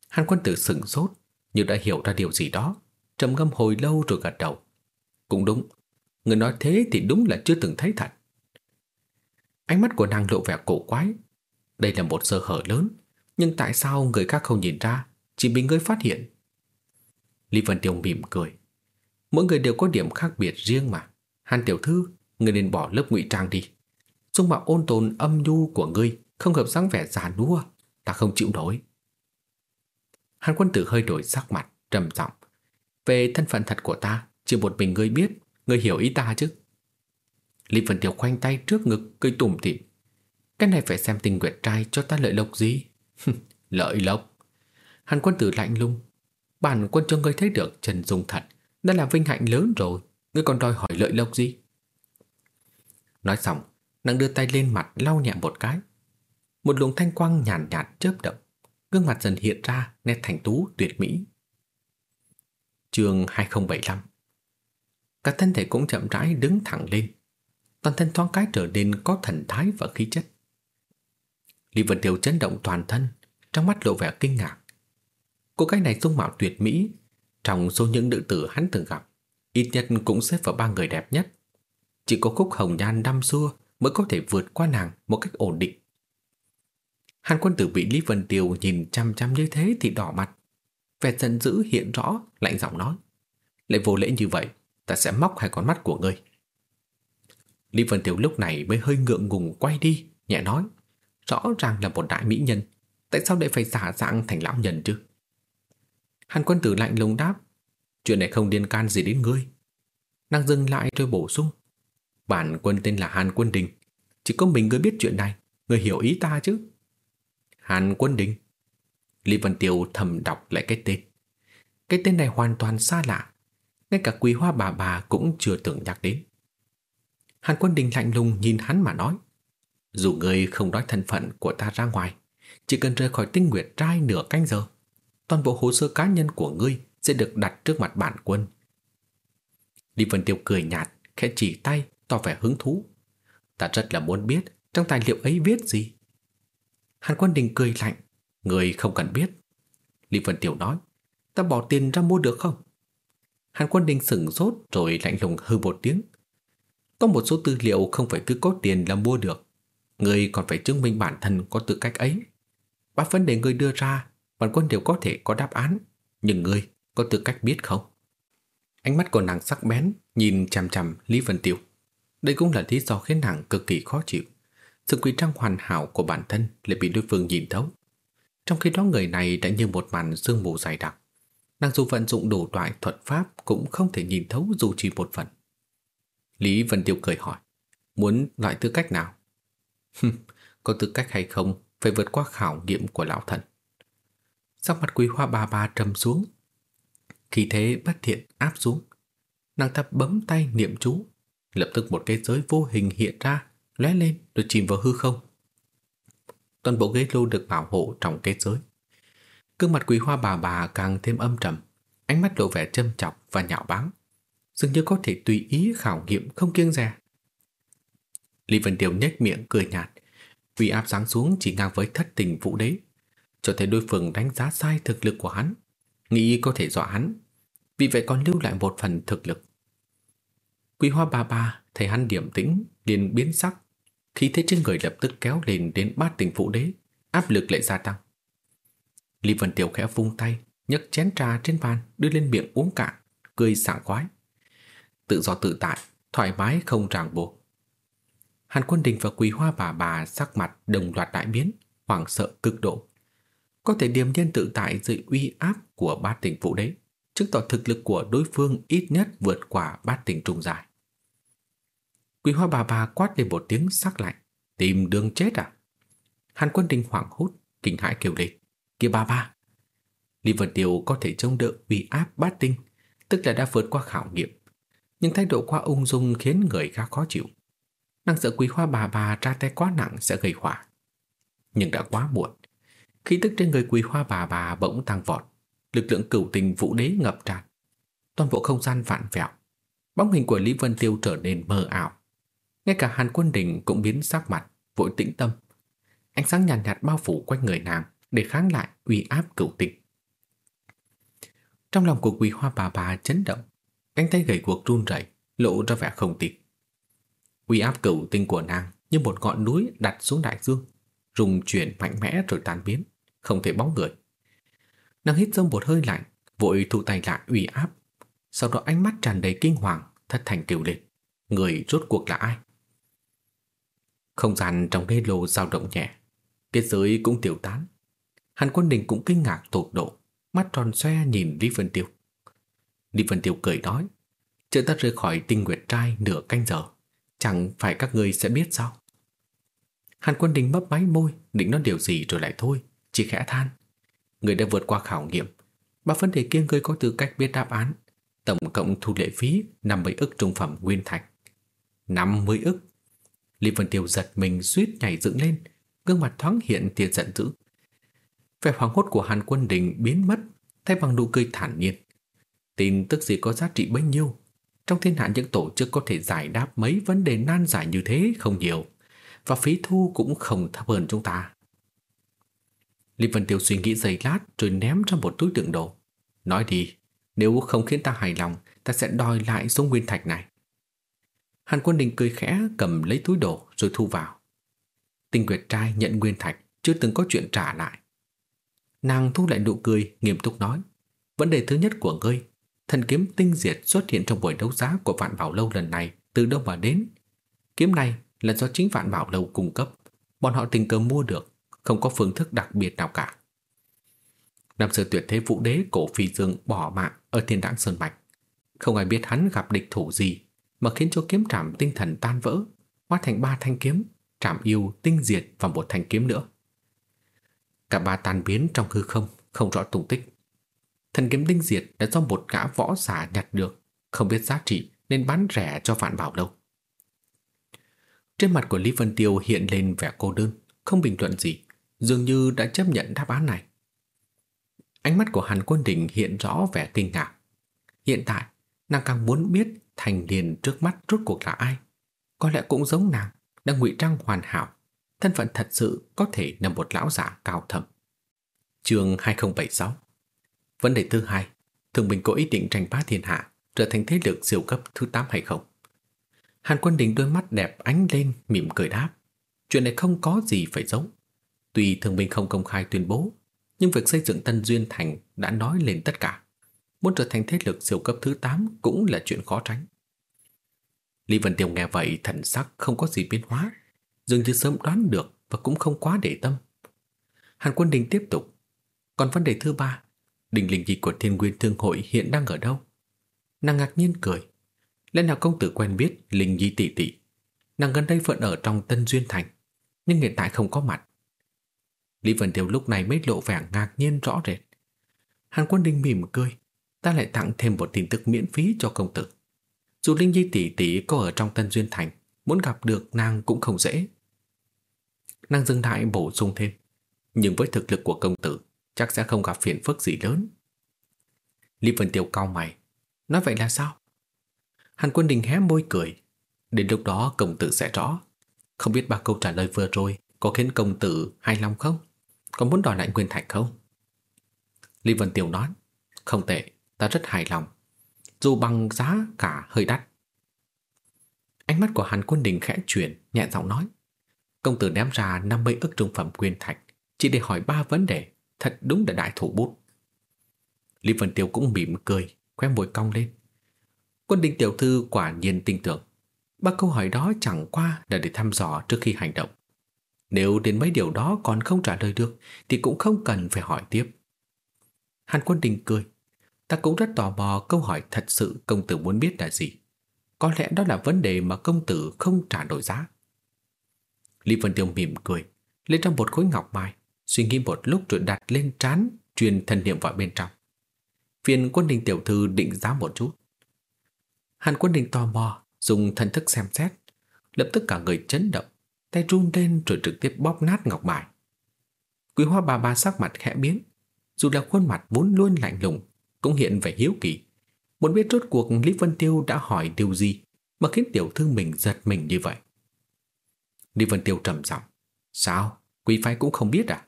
Hàn quân tử sững sốt, như đã hiểu ra điều gì đó, trầm ngâm hồi lâu rồi gật đầu. Cũng đúng, người nói thế thì đúng là chưa từng thấy thật. Ánh mắt của nàng lộ vẻ cổ quái. Đây là một sơ hở lớn, nhưng tại sao người khác không nhìn ra, chỉ bị người phát hiện? Lý Vân Tiêu mỉm cười. Mỗi người đều có điểm khác biệt riêng mà. Hàn tiểu thư, người nên bỏ lớp ngụy trang đi. Dung mạo ôn tồn âm nhu của ngươi không hợp dáng vẻ già nua, ta không chịu nổi. Hàn quân tử hơi đổi sắc mặt, trầm giọng. Về thân phận thật của ta, chỉ một mình ngươi biết, ngươi hiểu ý ta chứ. Lý Vân Tiểu khoanh tay trước ngực, cười tủm tỉm. Cái này phải xem tình nguyệt trai cho ta lợi lộc gì? lợi lộc. Hàn quân tử lạnh lùng. Bản quân cho ngươi thấy được Trần Dung thật, đã là vinh hạnh lớn rồi, ngươi còn đòi hỏi lợi lộc gì? Nói xong, nàng đưa tay lên mặt lau nhẹ một cái. Một luồng thanh quang nhàn nhạt, nhạt chớp động, gương mặt dần hiện ra nét thành tú tuyệt mỹ. Chương 2075 Cả thân thể cũng chậm rãi đứng thẳng lên, toàn thân thoáng cái trở nên có thần thái và khí chất. Lý Vân Tiêu chấn động toàn thân, trong mắt lộ vẻ kinh ngạc. Cô gái này dung mạo tuyệt mỹ, trong số những nữ tử hắn từng gặp, ít nhất cũng xếp vào ba người đẹp nhất. Chỉ có khúc hồng nhan năm xưa mới có thể vượt qua nàng một cách ổn định. Hàn quân tử bị Lý Vân Tiêu nhìn chăm chăm như thế thì đỏ mặt. Vẻ giận dữ hiện rõ, lạnh giọng nói. Lại vô lễ như vậy, ta sẽ móc hai con mắt của ngươi. Lý Vân Tiêu lúc này mới hơi ngượng ngùng quay đi, nhẹ nói. Rõ ràng là một đại mỹ nhân, tại sao lại phải giả dạng thành lão nhân chứ? Hàn quân tử lạnh lùng đáp. Chuyện này không liên can gì đến ngươi. Nàng dừng lại rồi bổ sung. Bản quân tên là Hàn Quân Đình. Chỉ có mình ngươi biết chuyện này, ngươi hiểu ý ta chứ? Hàn Quân Đình. Lý Vân Tiêu thầm đọc lại cái tên. Cái tên này hoàn toàn xa lạ. Ngay cả quý hoa bà bà cũng chưa tưởng nhắc đến. Hàn Quân Đình lạnh lùng nhìn hắn mà nói. Dù ngươi không nói thân phận của ta ra ngoài, chỉ cần rời khỏi tinh nguyệt trai nửa canh giờ, toàn bộ hồ sơ cá nhân của ngươi sẽ được đặt trước mặt bản quân. Lý Vân Tiêu cười nhạt, khẽ chỉ tay, tỏ vẻ hứng thú. Ta rất là muốn biết trong tài liệu ấy viết gì. Hàn Quân Đình cười lạnh, người không cần biết. Lý Vân Tiểu nói, ta bỏ tiền ra mua được không? Hàn Quân Đình sửng sốt rồi lạnh lùng hư một tiếng. Có một số tư liệu không phải cứ có tiền là mua được. Người còn phải chứng minh bản thân có tư cách ấy. Ba vấn đề người đưa ra, bản quân đều có thể có đáp án. Nhưng người có tư cách biết không? Ánh mắt của nàng sắc bén, nhìn chằm chằm Lý Vân Tiểu. Đây cũng là lý do khiến nàng cực kỳ khó chịu. Sự quý trang hoàn hảo của bản thân lại bị đối phương nhìn thấu. Trong khi đó người này đã như một màn sương mù dày đặc. Nàng dù vận dụng đủ loại thuật pháp cũng không thể nhìn thấu dù chỉ một phần. Lý Vân Tiêu cười hỏi, muốn loại tư cách nào? có tư cách hay không phải vượt qua khảo nghiệm của lão thần. Sắc mặt quý hoa ba ba trầm xuống. Khi thế bất thiện áp xuống. Nàng ta bấm tay niệm chú. Lập tức một cái giới vô hình hiện ra, lóe lên rồi chìm vào hư không. Toàn bộ ghế lô được bảo hộ trong cái giới. Cương mặt quý hoa bà bà càng thêm âm trầm, ánh mắt lộ vẻ châm chọc và nhạo báng, dường như có thể tùy ý khảo nghiệm không kiêng dè. Lý Vân Tiêu nhếch miệng cười nhạt, uy áp giáng xuống chỉ ngang với thất tình vũ đế, cho thấy đối phương đánh giá sai thực lực của hắn, nghĩ có thể dọa hắn, vì vậy còn lưu lại một phần thực lực. Quý Hoa Ba Ba thấy hắn điểm tĩnh, liền biến sắc, khí thế trên người lập tức kéo lên đến bát tình phụ đế, áp lực lại gia tăng. Lý Vân Tiểu khẽ vung tay, nhấc chén trà trên bàn đưa lên miệng uống cạn, cười sảng khoái. Tự do tự tại, thoải mái không ràng buộc. Hàn Quân Đình và Quý Hoa bà bà sắc mặt đồng loạt đại biến, hoảng sợ cực độ. Có thể điềm nhiên tự tại dưới uy áp của bát tỉnh phụ đế, chứng tỏ thực lực của đối phương ít nhất vượt qua bát tỉnh trung dài. Quỷ Hoa bà bà quát lên một tiếng sắc lạnh, tìm đường chết à? Hàn Quân Đình hoảng hốt, kinh hãi kêu lên, kia bà bà. Lý Vân Tiêu có thể chống đỡ uy áp bát tinh, tức là đã vượt qua khảo nghiệm, nhưng thái độ quá ung dung khiến người khác khó chịu. Nàng sợ quý hoa bà bà ra tay quá nặng sẽ gây hỏa. Nhưng đã quá muộn. Khí tức trên người quý hoa bà bà bỗng tăng vọt, lực lượng cửu tình vũ đế ngập tràn. Toàn bộ không gian vạn vẹo, bóng hình của Lý Vân Tiêu trở nên mờ ảo. Ngay cả Hàn Quân Đình cũng biến sắc mặt, vội tĩnh tâm. Ánh sáng nhàn nhạt, nhạt bao phủ quanh người nàng để kháng lại uy áp cửu tịch. Trong lòng của quý hoa bà bà chấn động, cánh tay gầy cuộc run rẩy, lộ ra vẻ không tịch. Uy áp cửu tinh của nàng như một ngọn núi đặt xuống đại dương, rung chuyển mạnh mẽ rồi tan biến, không thể bóng người. Nàng hít sâu một hơi lạnh, vội thu tay lại uy áp, sau đó ánh mắt tràn đầy kinh hoàng, thất thành kêu lên. Người rốt cuộc là ai? Không gian trong ghế lô dao động nhẹ, kết giới cũng tiêu tán. Hàn Quân Đình cũng kinh ngạc tột độ, mắt tròn xoe nhìn Lý Vân Tiêu. Lý Vân Tiêu cười nói, chờ ta rời khỏi tinh nguyệt trai nửa canh giờ, chẳng phải các ngươi sẽ biết sao? Hàn Quân Đình mấp máy môi, định nói điều gì rồi lại thôi, chỉ khẽ than. Người đã vượt qua khảo nghiệm, ba vấn đề kia ngươi có tư cách biết đáp án. Tổng cộng thu lệ phí 50 ức trung phẩm nguyên thạch. 50 ức. Lý Vân Tiêu giật mình suýt nhảy dựng lên, gương mặt thoáng hiện tia giận dữ. Vẻ hoảng hốt của Hàn Quân Đình biến mất, thay bằng nụ cười thản nhiên. Tin tức gì có giá trị bấy nhiêu? Trong thiên hạ những tổ chức có thể giải đáp mấy vấn đề nan giải như thế không nhiều, và phí thu cũng không thấp hơn chúng ta. Lý Vân Tiêu suy nghĩ giây lát rồi ném ra một túi đựng đồ. Nói đi, nếu không khiến ta hài lòng, ta sẽ đòi lại số nguyên thạch này. Hàn Quân Đình cười khẽ cầm lấy túi đồ rồi thu vào. Tinh Nguyệt trai nhận nguyên thạch, chưa từng có chuyện trả lại. Nàng thu lại nụ cười, nghiêm túc nói. Vấn đề thứ nhất của ngươi, thần kiếm tinh diệt xuất hiện trong buổi đấu giá của Vạn Bảo Lâu lần này từ đâu mà đến? Kiếm này là do chính Vạn Bảo Lâu cung cấp, bọn họ tình cờ mua được, không có phương thức đặc biệt nào cả. Năm xưa tuyệt thế vũ đế cổ phi dương bỏ mạng ở thiên đảng Sơn Mạch. Không ai biết hắn gặp địch thủ gì mà khiến cho kiếm trảm tinh thần tan vỡ, hóa thành ba thanh kiếm, trảm yêu, tinh diệt và một thanh kiếm nữa. Cả ba tan biến trong hư không, không rõ tung tích. Thần kiếm tinh diệt đã do một gã võ giả nhặt được, không biết giá trị nên bán rẻ cho Vạn Bảo đâu Trên mặt của Lý Vân Tiêu hiện lên vẻ cô đơn, không bình luận gì, dường như đã chấp nhận đáp án này. Ánh mắt của Hàn Quân Đình hiện rõ vẻ kinh ngạc. Hiện tại, nàng càng muốn biết thành liền trước mắt rốt cuộc là ai. Có lẽ cũng giống nàng, đang ngụy trang hoàn hảo, thân phận thật sự có thể là một lão giả cao thầm. Chương 2076 Vấn đề thứ hai, thường mình có ý định tranh bá thiên hạ, trở thành thế lực siêu cấp thứ 8 hay không? Hàn Quân Đình đôi mắt đẹp ánh lên, mỉm cười đáp. Chuyện này không có gì phải giấu. Tuy thường mình không công khai tuyên bố, nhưng việc xây dựng Tân Duyên Thành đã nói lên tất cả. Muốn trở thành thế lực siêu cấp thứ 8 cũng là chuyện khó tránh. Lý Vân Tiêu nghe vậy thần sắc không có gì biến hóa, dường như sớm đoán được và cũng không quá để tâm. Hàn Quân Đình tiếp tục. Còn vấn đề thứ ba, đình linh dị của Thiên Nguyên Thương Hội hiện đang ở đâu? Nàng ngạc nhiên cười. Lẽ nào công tử quen biết Linh di tỷ tỷ? Nàng gần đây vẫn ở trong Tân Duyên Thành, nhưng hiện tại không có mặt. Lý Vân Tiêu lúc này mới lộ vẻ ngạc nhiên rõ rệt. Hàn Quân Đình mỉm cười, ta lại tặng thêm một tin tức miễn phí cho công tử. Dù Linh Nhi tỷ tỷ có ở trong Tân Duyên Thành, muốn gặp được nàng cũng không dễ. Nàng dừng lại bổ sung thêm, nhưng với thực lực của công tử, chắc sẽ không gặp phiền phức gì lớn. Lý Vân Tiêu cau mày. Nói vậy là sao? Hàn Quân Đình hé môi cười. Đến lúc đó công tử sẽ rõ. Không biết ba câu trả lời vừa rồi có khiến công tử hài lòng không? Có muốn đòi lại nguyên thạch không? Lý Vân Tiêu nói. Không tệ, ta rất hài lòng. Dù bằng giá cả hơi đắt. Ánh mắt của Hàn Quân Đình khẽ chuyển, nhẹ giọng nói. Công tử ném ra 50 ức trung phẩm quyền thạch chỉ để hỏi ba vấn đề, thật đúng là đại thủ bút. Lý Vân Tiêu cũng mỉm cười, khóe môi cong lên. Quân đình tiểu thư quả nhiên tin tưởng. Ba câu hỏi đó chẳng qua là để thăm dò trước khi hành động. Nếu đến mấy điều đó còn không trả lời được thì cũng không cần phải hỏi tiếp. Hàn Quân Đình cười. Ta cũng rất tò mò câu hỏi thật sự công tử muốn biết là gì. Có lẽ đó là vấn đề mà công tử không trả đổi giá. Lý Vân Tiêu mỉm cười, lấy trong một khối ngọc mai, suy nghĩ một lúc rồi đặt lên trán, truyền thần niệm vào bên trong. phiền quân đình tiểu thư định giá một chút. Hàn quân đình tò mò, dùng thần thức xem xét, lập tức cả người chấn động, tay run lên rồi trực tiếp bóp nát ngọc bài. Quý hoa bà bà sắc mặt khẽ biến, dù là khuôn mặt vốn luôn lạnh lùng, cũng hiện vẻ hiếu kỳ. Muốn biết rốt cuộc Lý Vân Tiêu đã hỏi điều gì mà khiến tiểu thư mình giật mình như vậy. Lý Vân Tiêu trầm giọng, sao? Quý phái cũng không biết à?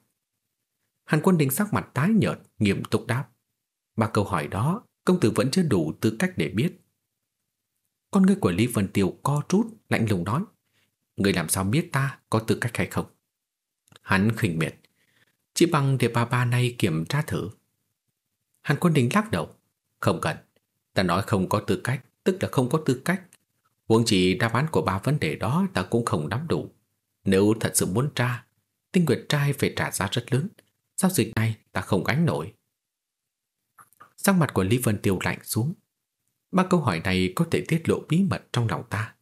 Hàn Quân Đình sắc mặt tái nhợt, nghiêm túc đáp. Ba câu hỏi đó, công tử vẫn chưa đủ tư cách để biết. Con người của Lý Vân Tiêu co rút, lạnh lùng nói. Người làm sao biết ta có tư cách hay không? Hắn khinh miệt. Chỉ bằng để bà ba này kiểm tra thử. Hàn Quân Đình lắc đầu. Không cần. Ta nói không có tư cách, tức là không có tư cách. Huống chỉ đáp án của ba vấn đề đó ta cũng không nắm đủ. Nếu thật sự muốn tra, tinh nguyệt trai phải trả giá rất lớn. Giao dịch này ta không gánh nổi. Sắc mặt của Lý Vân Tiêu lạnh xuống. Ba câu hỏi này có thể tiết lộ bí mật trong lòng ta.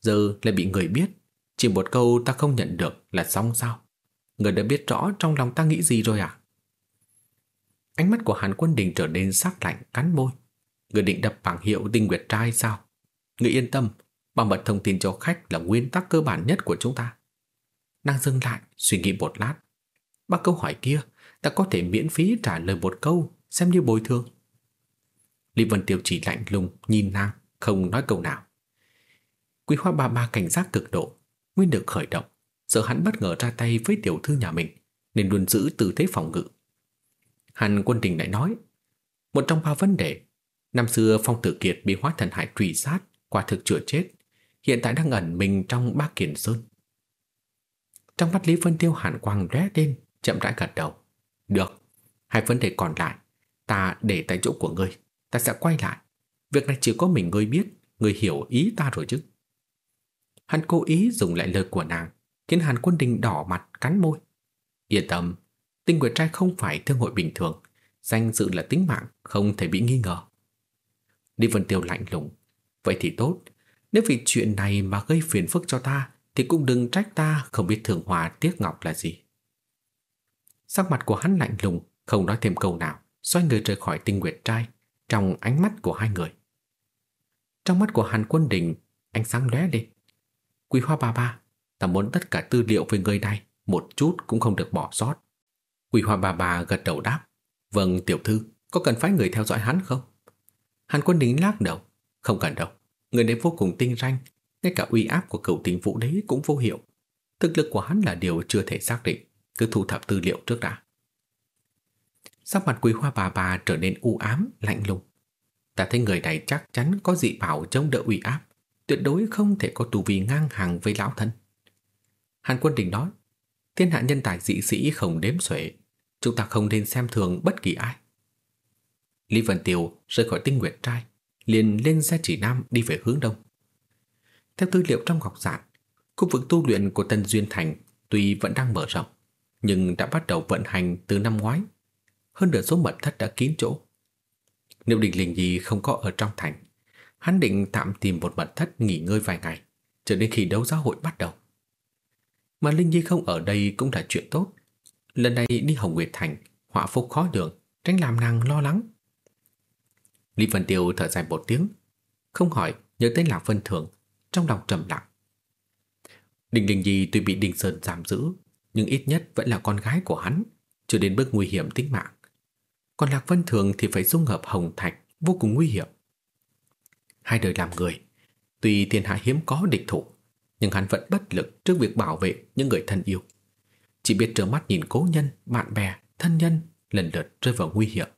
Giờ lại bị người biết. Chỉ một câu ta không nhận được là xong sao? Người đã biết rõ trong lòng ta nghĩ gì rồi à? Ánh mắt của Hàn Quân Đình trở nên sắc lạnh cắn môi. Người định đập bảng hiệu tinh nguyệt trai sao? Người yên tâm, bảo mật thông tin cho khách là nguyên tắc cơ bản nhất của chúng ta. Nàng dừng lại, suy nghĩ một lát. Ba câu hỏi kia, ta có thể miễn phí trả lời một câu, xem như bồi thường. Lý Vân Tiêu chỉ lạnh lùng nhìn nàng, không nói câu nào. Quý hoa ba ba cảnh giác cực độ, nguyên được khởi động, sợ hắn bất ngờ ra tay với tiểu thư nhà mình, nên luôn giữ tư thế phòng ngự. Hàn quân đình lại nói, một trong ba vấn đề, năm xưa Phong Tử Kiệt bị hóa thần hải truy sát, quả thực chữa chết, hiện tại đang ẩn mình trong ba kiền sơn. Trong mắt Lý Vân Tiêu hàn quang lóe lên, chậm rãi gật đầu. Được, hai vấn đề còn lại, ta để tại chỗ của ngươi ta sẽ quay lại. Việc này chỉ có mình ngươi biết, ngươi hiểu ý ta rồi chứ. Hắn cố ý dùng lại lời của nàng, khiến Hàn Quân Đình đỏ mặt cắn môi. Yên tâm, tinh nguyệt trai không phải thương hội bình thường, danh dự là tính mạng, không thể bị nghi ngờ. Lý Vân Tiêu lạnh lùng, vậy thì tốt, nếu vì chuyện này mà gây phiền phức cho ta, thì cũng đừng trách ta không biết thường hòa tiếc ngọc là gì. Sắc mặt của hắn lạnh lùng, không nói thêm câu nào, xoay người rời khỏi tinh nguyệt trai, trong ánh mắt của hai người. Trong mắt của Hàn Quân Đình, ánh sáng lóe lên. Quý Hoa Ba Ba, ta muốn tất cả tư liệu về người này, một chút cũng không được bỏ sót. Quỷ Hoa bà bà gật đầu đáp. Vâng, tiểu thư, có cần phải người theo dõi hắn không? Hàn Quân Đình lắc đầu. Không cần đâu, người đấy vô cùng tinh ranh, ngay cả uy áp của cựu tình vũ đấy cũng vô hiệu. Thực lực của hắn là điều chưa thể xác định, cứ thu thập tư liệu trước đã. Sắc mặt quý hoa bà bà trở nên u ám, lạnh lùng. Ta thấy người này chắc chắn có dị bảo chống đỡ uy áp, tuyệt đối không thể có tù vi ngang hàng với lão thân. Hàn quân đình nói, thiên hạ nhân tài dị sĩ không đếm xuể, chúng ta không nên xem thường bất kỳ ai. Lý Vân Tiều rời khỏi tinh nguyệt trai, liền lên xe chỉ nam đi về hướng đông. Theo tư liệu trong ngọc giản, khu vực tu luyện của Tân Duyên Thành tuy vẫn đang mở rộng, nhưng đã bắt đầu vận hành từ năm ngoái hơn nửa số mật thất đã kín chỗ. Nếu định linh gì không có ở trong thành, hắn định tạm tìm một mật thất nghỉ ngơi vài ngày, cho đến khi đấu giá hội bắt đầu. Mà Linh Nhi không ở đây cũng là chuyện tốt. Lần này đi Hồng Nguyệt Thành, họa phúc khó đường, tránh làm nàng lo lắng. Lý Vân Tiêu thở dài một tiếng, không hỏi nhớ tới Lạc Vân Thường, trong lòng trầm lặng. Đình Đình Di tuy bị Đình Sơn giam giữ, nhưng ít nhất vẫn là con gái của hắn, chưa đến bước nguy hiểm tính mạng. còn Lạc Vân Thường thì phải dung hợp hồng thạch, vô cùng nguy hiểm. Hai đời làm người, tuy thiên hạ hiếm có địch thủ, nhưng hắn vẫn bất lực trước việc bảo vệ những người thân yêu. Chỉ biết trơ mắt nhìn cố nhân, bạn bè, thân nhân lần lượt rơi vào nguy hiểm.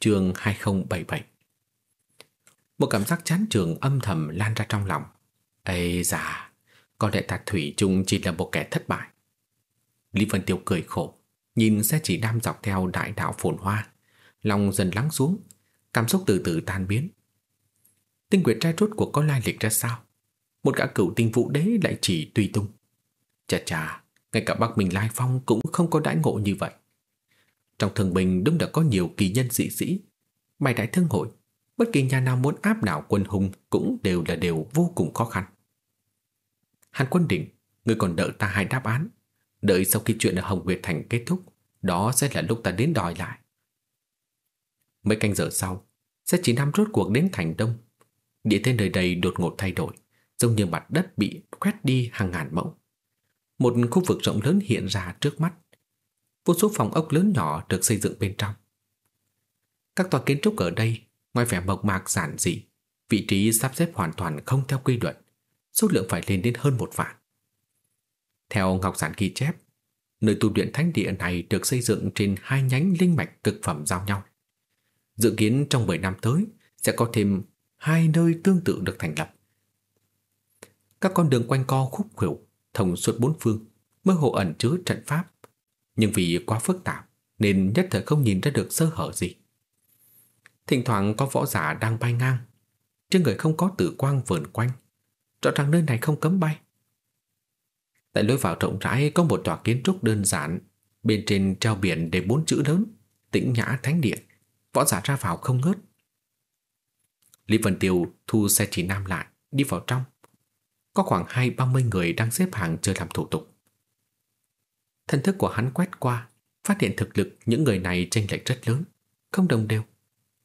Chương 2077 Một cảm giác chán trường âm thầm lan ra trong lòng. Ây da, có lẽ ta Thủy chung chỉ là một kẻ thất bại. Lý Vân Tiêu cười khổ, nhìn xe chỉ nam dọc theo đại đạo phồn hoa, lòng dần lắng xuống, cảm xúc từ từ tan biến. Tinh quyệt trai rốt cuộc có lai lịch ra sao? Một gã cửu tinh vũ đế lại chỉ tùy tung. Chà chà, ngay cả Bắc Minh Lai Phong cũng không có đãi ngộ như vậy. Trong thường bình đúng đã có nhiều kỳ nhân dị sĩ. Mày đại thương hội, bất kỳ nhà nào muốn áp đảo quân hùng cũng đều là điều vô cùng khó khăn. Hàn quân định, người còn đợi ta hai đáp án. Đợi sau khi chuyện ở Hồng Nguyệt Thành kết thúc, đó sẽ là lúc ta đến đòi lại. Mấy canh giờ sau, sẽ chỉ năm rốt cuộc đến thành đông. Địa thế nơi đây đột ngột thay đổi, giống như mặt đất bị quét đi hàng ngàn mẫu. Một khu vực rộng lớn hiện ra trước mắt. Vô số phòng ốc lớn nhỏ được xây dựng bên trong. Các tòa kiến trúc ở đây, ngoài vẻ mộc mạc giản dị, vị trí sắp xếp hoàn toàn không theo quy luật, số lượng phải lên đến hơn một vạn. Theo Ngọc Giản ghi chép, nơi tu luyện thánh địa này được xây dựng trên hai nhánh linh mạch cực phẩm giao nhau. Dự kiến trong 10 năm tới sẽ có thêm hai nơi tương tự được thành lập. Các con đường quanh co khúc khuỷu, thông suốt bốn phương, mơ hồ ẩn chứa trận pháp, nhưng vì quá phức tạp nên nhất thời không nhìn ra được sơ hở gì. Thỉnh thoảng có võ giả đang bay ngang, trên người không có tử quang vờn quanh, rõ ràng nơi này không cấm bay. Tại lối vào rộng rãi có một tòa kiến trúc đơn giản, bên trên treo biển để bốn chữ lớn, tĩnh nhã thánh điện, võ giả ra vào không ngớt. Lý Vân Tiêu thu xe chỉ nam lại, đi vào trong. Có khoảng hai ba mươi người đang xếp hàng chờ làm thủ tục. Thân thức của hắn quét qua, phát hiện thực lực những người này chênh lệch rất lớn, không đồng đều.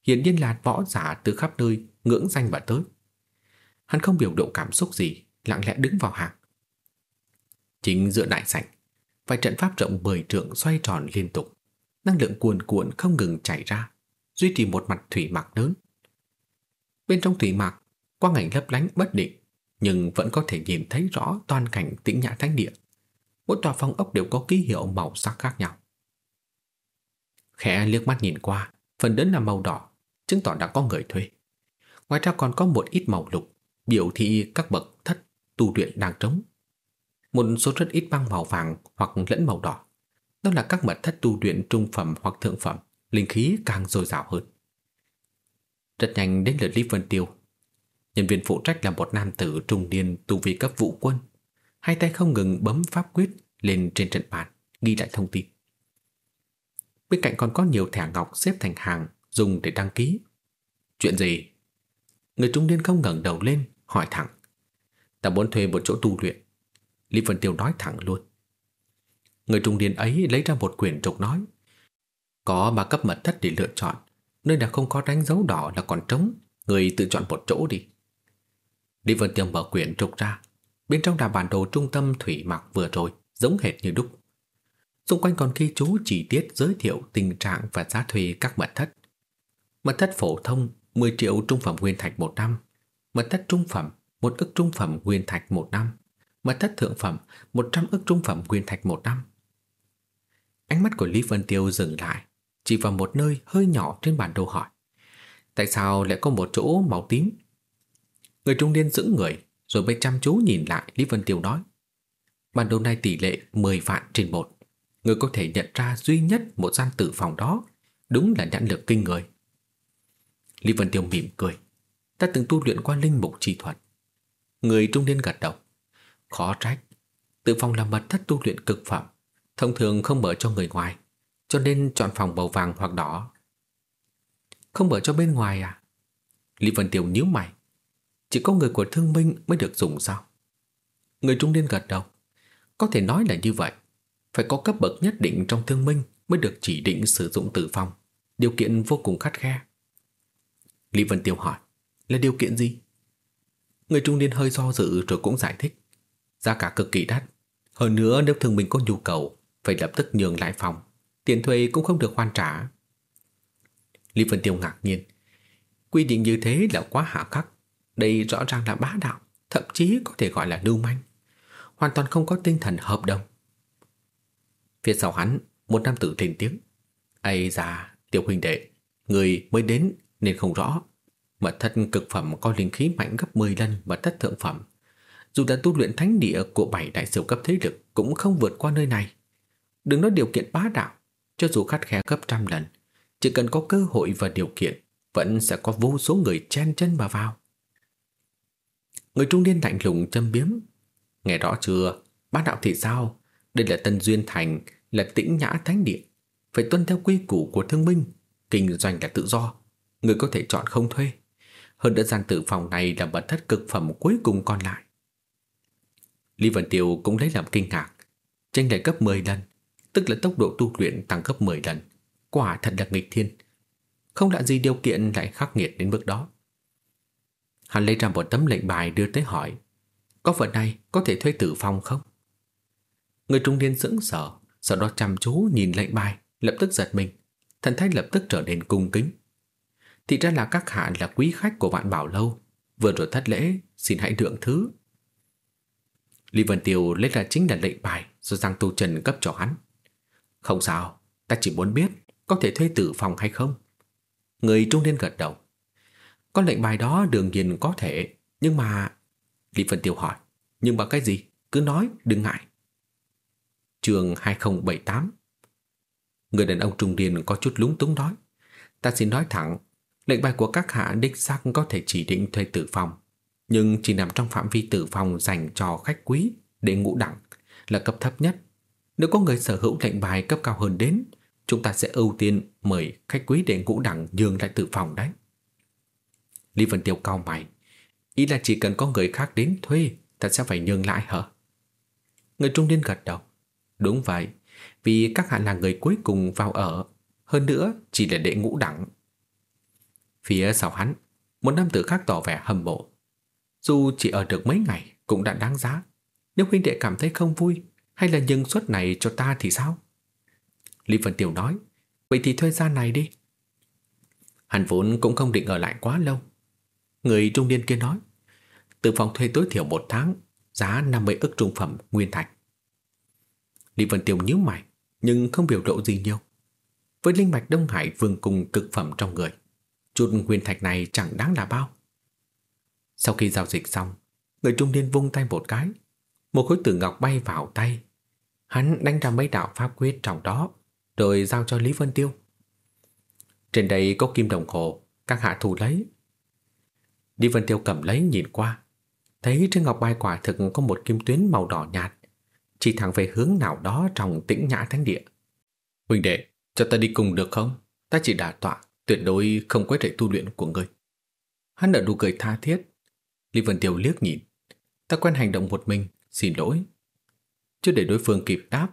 Hiện nhiên là võ giả từ khắp nơi ngưỡng danh mà tới. Hắn không biểu độ cảm xúc gì, lặng lẽ đứng vào hàng. Chính giữa đại sảnh, vài trận pháp rộng bời trượng xoay tròn liên tục, năng lượng cuồn cuộn không ngừng chảy ra, duy trì một mặt thủy mạc lớn. Bên trong thủy mạc, quang ảnh lấp lánh bất định, nhưng vẫn có thể nhìn thấy rõ toàn cảnh tĩnh nhã thánh địa. Mỗi tòa phong ốc đều có ký hiệu màu sắc khác nhau. Khẽ liếc mắt nhìn qua, phần lớn là màu đỏ, chứng tỏ đã có người thuê. Ngoài ra còn có một ít màu lục, biểu thị các bậc thất tu luyện đang trống. Một số rất ít băng màu vàng hoặc lẫn màu đỏ. Đó là các mật thất tu luyện trung phẩm hoặc thượng phẩm, linh khí càng dồi dào hơn. Rất nhanh đến lượt Lý Vân Tiêu. Nhân viên phụ trách là một nam tử trung niên tu vi cấp vũ quân. Hai tay không ngừng bấm pháp quyết lên trên trận bàn, ghi lại thông tin. Bên cạnh còn có nhiều thẻ ngọc xếp thành hàng dùng để đăng ký. Chuyện gì? Người trung niên không ngẩng đầu lên, hỏi thẳng. Ta muốn thuê một chỗ tu luyện. Lý Vân Tiêu nói thẳng luôn. Người trung niên ấy lấy ra một quyển trục nói. Có ba cấp mật thất để lựa chọn. Nơi nào không có đánh dấu đỏ là còn trống. Người tự chọn một chỗ đi. Lý Vân Tiêu mở quyển trục ra. Bên trong là bản đồ trung tâm thủy mặc vừa rồi, giống hệt như đúc. Xung quanh còn ghi chú chi tiết giới thiệu tình trạng và giá thuê các mật thất. Mật thất phổ thông 10 triệu trung phẩm nguyên thạch một năm, mật thất trung phẩm một ức trung phẩm nguyên thạch một năm, mật thất thượng phẩm 100 ức trung phẩm nguyên thạch một năm. Ánh mắt của Lý Vân Tiêu dừng lại, chỉ vào một nơi hơi nhỏ trên bản đồ hỏi. Tại sao lại có một chỗ màu tím? Người trung niên giữ người, rồi mới chăm chú nhìn lại Lý Vân Tiêu nói. Bản đồ này tỷ lệ 10 vạn trên một. Người có thể nhận ra duy nhất một gian tử phòng đó, đúng là nhãn lực kinh người. Lý Vân Tiêu mỉm cười. Ta từng tu luyện qua linh mục chi thuật. Người trung niên gật đầu. Khó trách. tử phòng là mật thất tu luyện cực phẩm. Thông thường không mở cho người ngoài. Cho nên chọn phòng màu vàng hoặc đỏ. Không mở cho bên ngoài à? Lý Vân Tiêu nhíu mày. Chỉ có người của thương minh mới được dùng sao? Người trung niên gật đầu. Có thể nói là như vậy. Phải có cấp bậc nhất định trong thương minh mới được chỉ định sử dụng tử phòng. Điều kiện vô cùng khắt khe. Lý Vân Tiêu hỏi, là điều kiện gì? Người trung niên hơi do dự rồi cũng giải thích. Giá cả cực kỳ đắt. Hơn nữa nếu thương minh có nhu cầu, phải lập tức nhường lại phòng. tiền thuê cũng không được hoàn trả. Lý Vân Tiêu ngạc nhiên. Quy định như thế là quá hạ khắc. Đây rõ ràng là bá đạo, thậm chí có thể gọi là lưu manh. Hoàn toàn không có tinh thần hợp đồng. Phía sau hắn, một nam tử lên tiếng. Ây da, tiểu huynh đệ, người mới đến nên không rõ. Mật thất cực phẩm có linh khí mạnh gấp 10 lần mật thất thượng phẩm. Dù đã tu luyện thánh địa của bảy đại siêu cấp thế lực cũng không vượt qua nơi này. Đừng nói điều kiện bá đạo, cho dù khắt khe gấp trăm lần, chỉ cần có cơ hội và điều kiện, vẫn sẽ có vô số người chen chân mà vào. Người trung niên lạnh lùng châm biếm. Nghe rõ chưa, Bác đạo thì sao? Đây là Tân Duyên Thành, là tĩnh nhã thánh địa. Phải tuân theo quy củ của thương minh, kinh doanh là tự do. Người có thể chọn không thuê. Hơn đã gian tử phòng này là mật thất cực phẩm cuối cùng còn lại. Lý Vân Tiêu cũng lấy làm kinh ngạc. Tranh lệch gấp 10 lần, tức là tốc độ tu luyện tăng gấp 10 lần. Quả thật là nghịch thiên. Không lạ gì điều kiện lại khắc nghiệt đến mức đó. Hắn lấy ra một tấm lệnh bài đưa tới hỏi, Có vật này có thể thuê tử phòng không? Người trung niên sững sờ, Sau đó chăm chú nhìn lệnh bài, Lập tức giật mình. Thần thái lập tức trở nên cung kính. Thì ra là các hạ là quý khách của bạn bảo lâu, Vừa rồi thất lễ, Xin hãy thượng thứ. Lý Vân Tiêu lấy ra chính là lệnh bài, Do Giang Tu Trần cấp cho hắn. Không sao, Ta chỉ muốn biết Có thể thuê tử phòng hay không. Người trung niên gật đầu. Có lệnh bài đó đương nhiên có thể, Nhưng mà Lý Vân Tiêu hỏi, Nhưng mà cái gì? Cứ nói, đừng ngại. Trường 2078 Người đàn ông trung niên có chút lúng túng nói, Ta xin nói thẳng, Lệnh bài của các hạ đích xác có thể chỉ định thuê tử phòng, Nhưng chỉ nằm trong phạm vi tử phòng dành cho khách quý Để ngũ đẳng, Là cấp thấp nhất. Nếu có người sở hữu lệnh bài cấp cao hơn đến, Chúng ta sẽ ưu tiên mời khách quý để ngũ đẳng nhường lại tử phòng đấy. Lý Vân Tiêu cao mày Ý là chỉ cần có người khác đến thuê Ta sẽ phải nhường lại hả Người trung niên gật đầu Đúng vậy vì các hạ là người cuối cùng vào ở, hơn nữa chỉ là đệ ngũ đẳng. Phía sau hắn, một nam tử khác tỏ vẻ hâm mộ. Dù chỉ ở được mấy ngày cũng đã đáng giá. Nếu huynh đệ cảm thấy không vui, hay là nhân suất này cho ta thì sao? Lý Vân Tiểu nói, vậy thì thuê ra này đi. Hắn vốn cũng không định ở lại quá lâu. Người trung niên kia nói, từ phòng thuê tối thiểu một tháng, giá 50 ức trung phẩm nguyên thạch. Lý Vân Tiêu nhíu mày, nhưng không biểu lộ gì nhiều. Với linh mạch Đông Hải vương cùng cực phẩm trong người, chút nguyên thạch này chẳng đáng là bao. Sau khi giao dịch xong, người trung niên vung tay một cái, một khối tử ngọc bay vào tay. Hắn đánh ra mấy đạo pháp quyết trong đó, rồi giao cho Lý Vân Tiêu. Trên đây có kim đồng hồ, các hạ thủ lấy. Lý Vân Tiêu cầm lấy nhìn qua, thấy trên ngọc bay quả thực có một kim tuyến màu đỏ nhạt, chỉ thẳng về hướng nào đó trong tĩnh nhã thánh địa. Huynh đệ, cho ta đi cùng được không? Ta chỉ đả tọa, tuyệt đối không quấy rầy tu luyện của ngươi. Hắn nở nụ cười tha thiết. Lý Vân Tiêu liếc nhìn. Ta quen hành động một mình, xin lỗi. Chưa để đối phương kịp đáp,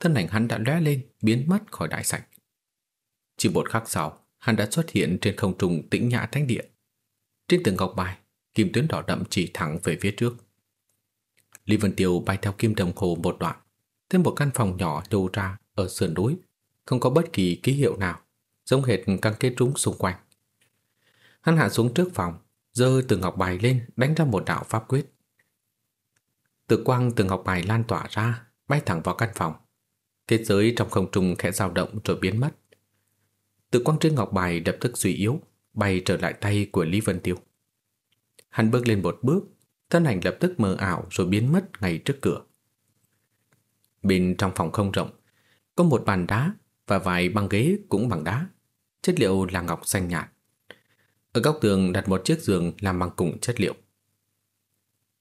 thân ảnh hắn đã lóe lên, biến mất khỏi đại sảnh. Chỉ một khắc sau, hắn đã xuất hiện trên không trung tĩnh nhã thánh địa. Trên tường ngọc bài, kim tuyến đỏ đậm chỉ thẳng về phía trước. Lý Vân Tiêu bay theo kim đồng hồ một đoạn, thêm một căn phòng nhỏ nhô ra ở sườn núi, không có bất kỳ ký hiệu nào, giống hệt các kết trúng xung quanh. Hắn hạ xuống trước phòng, giơ từ ngọc bài lên đánh ra một đạo pháp quyết. từ quang từ ngọc bài lan tỏa ra, bay thẳng vào căn phòng. Kết giới trong không trung khẽ dao động rồi biến mất. từ quang trên ngọc bài đập tức suy yếu, bay trở lại tay của Lý Vân Tiêu. Hắn bước lên một bước, thân ảnh lập tức mờ ảo rồi biến mất ngay trước cửa. Bên trong phòng không rộng, có một bàn đá và vài băng ghế cũng bằng đá, chất liệu là ngọc xanh nhạt. Ở góc tường đặt một chiếc giường làm bằng cùng chất liệu.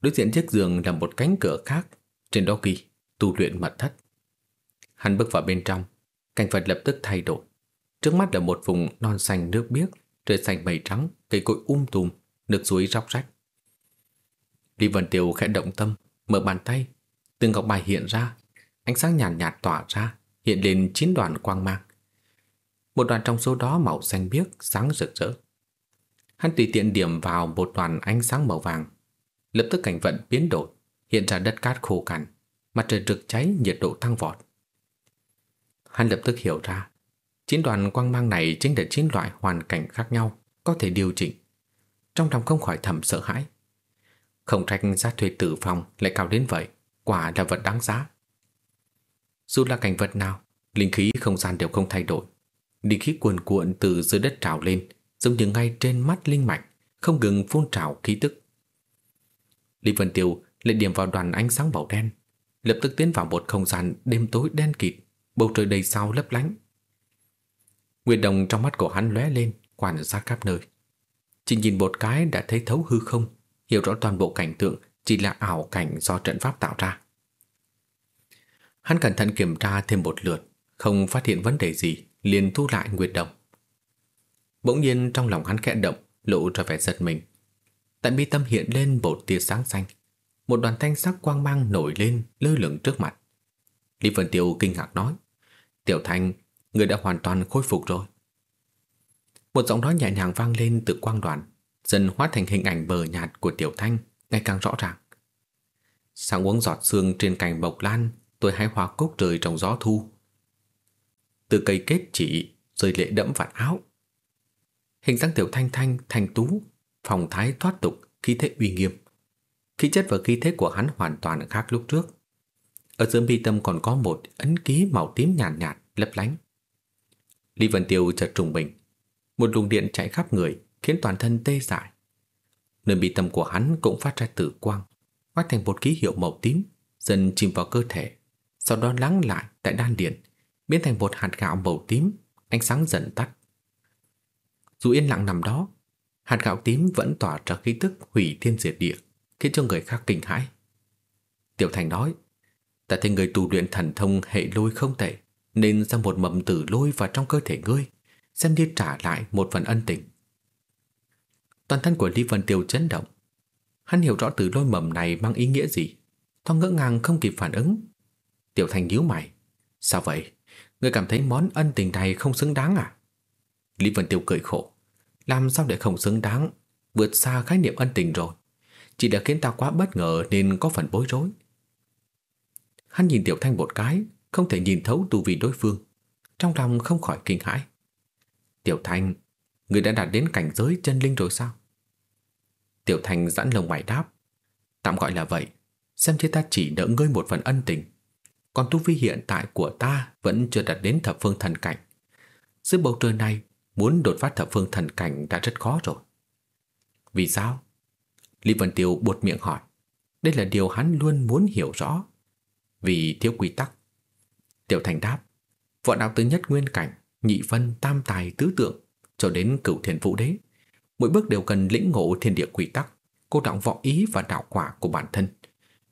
Đối diện chiếc giường là một cánh cửa khác, trên đó ghi tu luyện mật thất. Hắn bước vào bên trong, cảnh vật lập tức thay đổi. Trước mắt là một vùng non xanh nước biếc, trời xanh mây trắng, cây cối um tùm, nước suối róc rách. Lý Vân Tiêu khẽ động tâm, mở bàn tay, từng ngọc bài hiện ra, ánh sáng nhàn nhạt, nhạt tỏa ra, hiện lên chín đoàn quang mang. Một đoàn trong số đó màu xanh biếc, sáng rực rỡ. Hắn tùy tiện điểm vào một đoàn ánh sáng màu vàng, lập tức cảnh vận biến đổi, hiện ra đất cát khô cằn, mặt trời rực cháy, nhiệt độ tăng vọt. Hắn lập tức hiểu ra, chín đoàn quang mang này chính là chín loại hoàn cảnh khác nhau, có thể điều chỉnh. Trong lòng không khỏi thầm sợ hãi. Không trách giá thuê tử phòng lại cao đến vậy, quả là vật đáng giá. Dù là cảnh vật nào, linh khí không gian đều không thay đổi. Linh khí cuồn cuộn từ dưới đất trào lên, giống như ngay trên mắt linh mạch, không ngừng phun trào khí tức. Lý Vân Tiêu lại điểm vào đoàn ánh sáng màu đen, lập tức tiến vào một không gian đêm tối đen kịt, bầu trời đầy sao lấp lánh. Nguyệt đồng trong mắt của hắn lóe lên, quan ra khắp nơi. Chỉ nhìn một cái đã thấy thấu hư không, hiểu rõ toàn bộ cảnh tượng chỉ là ảo cảnh do trận pháp tạo ra. Hắn cẩn thận kiểm tra thêm một lượt, không phát hiện vấn đề gì, liền thu lại Nguyệt Đồng. Bỗng nhiên trong lòng hắn khẽ động, lộ ra vẻ giật mình. Tại mi tâm hiện lên một tia sáng xanh, một đoàn thanh sắc quang mang nổi lên lơ lửng trước mặt. Lý Vân Tiêu kinh ngạc nói, Tiểu Thanh, người đã hoàn toàn khôi phục rồi. Một giọng nói nhẹ nhàng vang lên từ quang đoàn, dần hóa thành hình ảnh bờ nhạt của Tiểu Thanh ngày càng rõ ràng. Sáng uống giọt sương trên cành bộc lan, tôi hái hoa cúc rơi trong gió thu. Từ cây kết chỉ, rơi lệ đẫm vạt áo. Hình dáng Tiểu Thanh Thanh, thanh tú, phòng thái thoát tục, khí thế uy nghiêm. Khí chất và khí thế của hắn hoàn toàn khác lúc trước. Ở giữa bi tâm còn có một ấn ký màu tím nhàn nhạt, nhạt, lấp lánh. Lý Vân Tiêu chợt trùng mình. Một luồng điện chạy khắp người, khiến toàn thân tê dại. Nơi bị tâm của hắn cũng phát ra tử quang, hóa thành một ký hiệu màu tím, dần chìm vào cơ thể, sau đó lắng lại tại đan điện, biến thành một hạt gạo màu tím, ánh sáng dần tắt. Dù yên lặng nằm đó, hạt gạo tím vẫn tỏa ra khí tức hủy thiên diệt địa, khiến cho người khác kinh hãi. Tiểu Thành nói, ta thấy người tu luyện thần thông hệ lôi không tệ, nên ra một mầm tử lôi vào trong cơ thể ngươi, xem như trả lại một phần ân tình. Toàn thân của Lý Vân Tiêu chấn động. Hắn hiểu rõ từ lôi mầm này mang ý nghĩa gì. Thoáng ngỡ ngàng không kịp phản ứng. Tiểu Thành nhíu mày. Sao vậy? Ngươi cảm thấy món ân tình này không xứng đáng à? Lý Vân Tiêu cười khổ. Làm sao để không xứng đáng? Vượt xa khái niệm ân tình rồi. Chỉ đã khiến ta quá bất ngờ nên có phần bối rối. Hắn nhìn Tiểu Thanh một cái, không thể nhìn thấu tu vi đối phương. Trong lòng không khỏi kinh hãi. Tiểu thành người đã đạt đến cảnh giới chân linh rồi sao? Tiểu thành giãn lồng mày đáp. Tạm gọi là vậy, xem như ta chỉ đỡ ngươi một phần ân tình. Còn tu vi hiện tại của ta vẫn chưa đạt đến thập phương thần cảnh. Dưới bầu trời này, muốn đột phát thập phương thần cảnh đã rất khó rồi. Vì sao? Lý Vân Tiêu buột miệng hỏi. Đây là điều hắn luôn muốn hiểu rõ. Vì thiếu quy tắc. Tiểu Thành đáp. Võ đạo tứ nhất nguyên cảnh, nhị phân, tam tài, tứ tượng, cho đến cửu thiền vũ đế. Mỗi bước đều cần lĩnh ngộ thiên địa quy tắc, cô động võ ý và đạo quả của bản thân.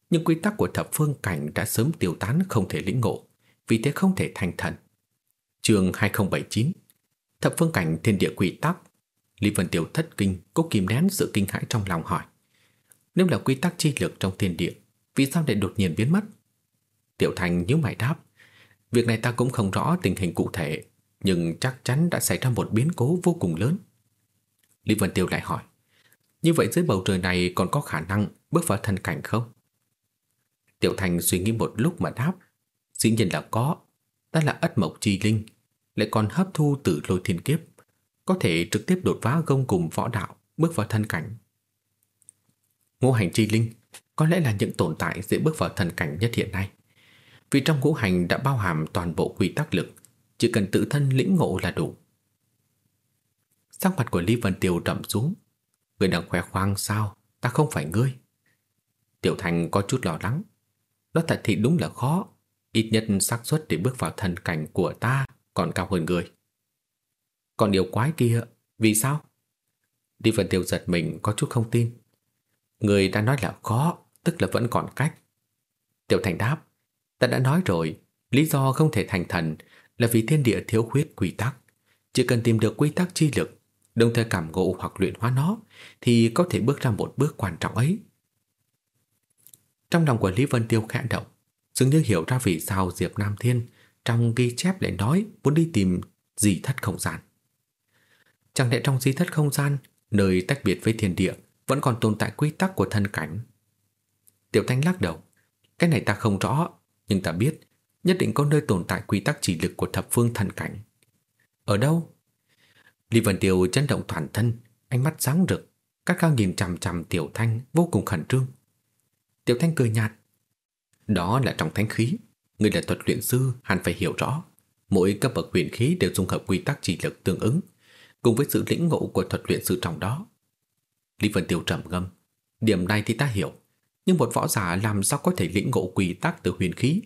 Nhưng quy tắc của thập phương cảnh đã sớm tiêu tán không thể lĩnh ngộ, vì thế không thể thành thần. Chương 2079 Thập phương cảnh thiên địa quy tắc Lý Vân Tiểu thất kinh, cố kìm nén sự kinh hãi trong lòng hỏi. Nếu là quy tắc chi lực trong thiên địa, vì sao lại đột nhiên biến mất? Tiểu Thành nhíu mày đáp. Việc này ta cũng không rõ tình hình cụ thể, nhưng chắc chắn đã xảy ra một biến cố vô cùng lớn. Lý Vân Tiêu lại hỏi, như vậy dưới bầu trời này còn có khả năng bước vào thần cảnh không? Tiểu Thành suy nghĩ một lúc mà đáp, dĩ nhiên là có, ta là ất mộc chi linh, lại còn hấp thu từ lôi thiên kiếp, có thể trực tiếp đột phá gông cùng võ đạo, bước vào thân cảnh. Ngũ hành chi linh có lẽ là những tồn tại dễ bước vào thần cảnh nhất hiện nay. Vì trong ngũ hành đã bao hàm toàn bộ quy tắc lực, chỉ cần tự thân lĩnh ngộ là đủ. Sắc mặt của Lý Vân Tiêu trầm xuống. Người đang khoe khoang sao, ta không phải ngươi. Tiểu Thành có chút lo lắng. Đó thật thì đúng là khó, ít nhất xác suất để bước vào thần cảnh của ta còn cao hơn người. Còn điều quái kia, vì sao? Lý Vân Tiêu giật mình có chút không tin. Người đã nói là khó, tức là vẫn còn cách. Tiểu Thành đáp, ta đã nói rồi, lý do không thể thành thần là vì thiên địa thiếu khuyết quy tắc. Chỉ cần tìm được quy tắc chi lực, đồng thời cảm ngộ hoặc luyện hóa nó, thì có thể bước ra một bước quan trọng ấy. Trong lòng của Lý Vân Tiêu khẽ động, dường như hiểu ra vì sao Diệp Nam Thiên trong ghi chép lại nói muốn đi tìm dị thất không gian. Chẳng lẽ trong di thất không gian, nơi tách biệt với thiên địa, vẫn còn tồn tại quy tắc của thân cảnh? Tiểu Thanh lắc đầu, cái này ta không rõ, nhưng ta biết nhất định có nơi tồn tại quy tắc chỉ lực của thập phương thần cảnh. Ở đâu? Lý Vân Tiêu chấn động toàn thân, ánh mắt sáng rực, các cao nhìn chằm chằm Tiểu Thanh vô cùng khẩn trương. Tiểu Thanh cười nhạt. Đó là trong thánh khí, người là thuật luyện sư hẳn phải hiểu rõ. Mỗi cấp bậc huyền khí đều dung hợp quy tắc chỉ lực tương ứng, cùng với sự lĩnh ngộ của thuật luyện sư trong đó. Lý Vân Tiêu trầm ngâm. Điểm này thì ta hiểu, nhưng một võ giả làm sao có thể lĩnh ngộ quy tắc từ huyền khí?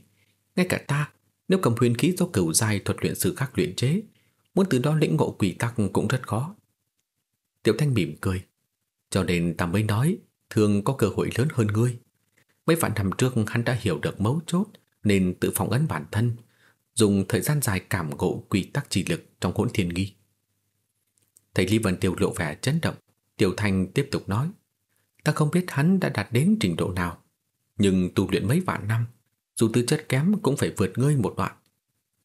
Ngay cả ta, nếu cầm huyền khí do cửu giai thuật luyện sư khác luyện chế, muốn từ đó lĩnh ngộ quy tắc cũng rất khó. Tiểu Thanh mỉm cười. Cho nên ta mới nói, thường có cơ hội lớn hơn ngươi. Mấy vạn năm trước hắn đã hiểu được mấu chốt nên tự phòng ấn bản thân, dùng thời gian dài cảm ngộ quy tắc chỉ lực trong hỗn thiên nghi. thầy Lý Vân Tiêu lộ vẻ chấn động, Tiểu Thanh tiếp tục nói, ta không biết hắn đã đạt đến trình độ nào, nhưng tu luyện mấy vạn năm, dù tư chất kém cũng phải vượt ngươi một đoạn.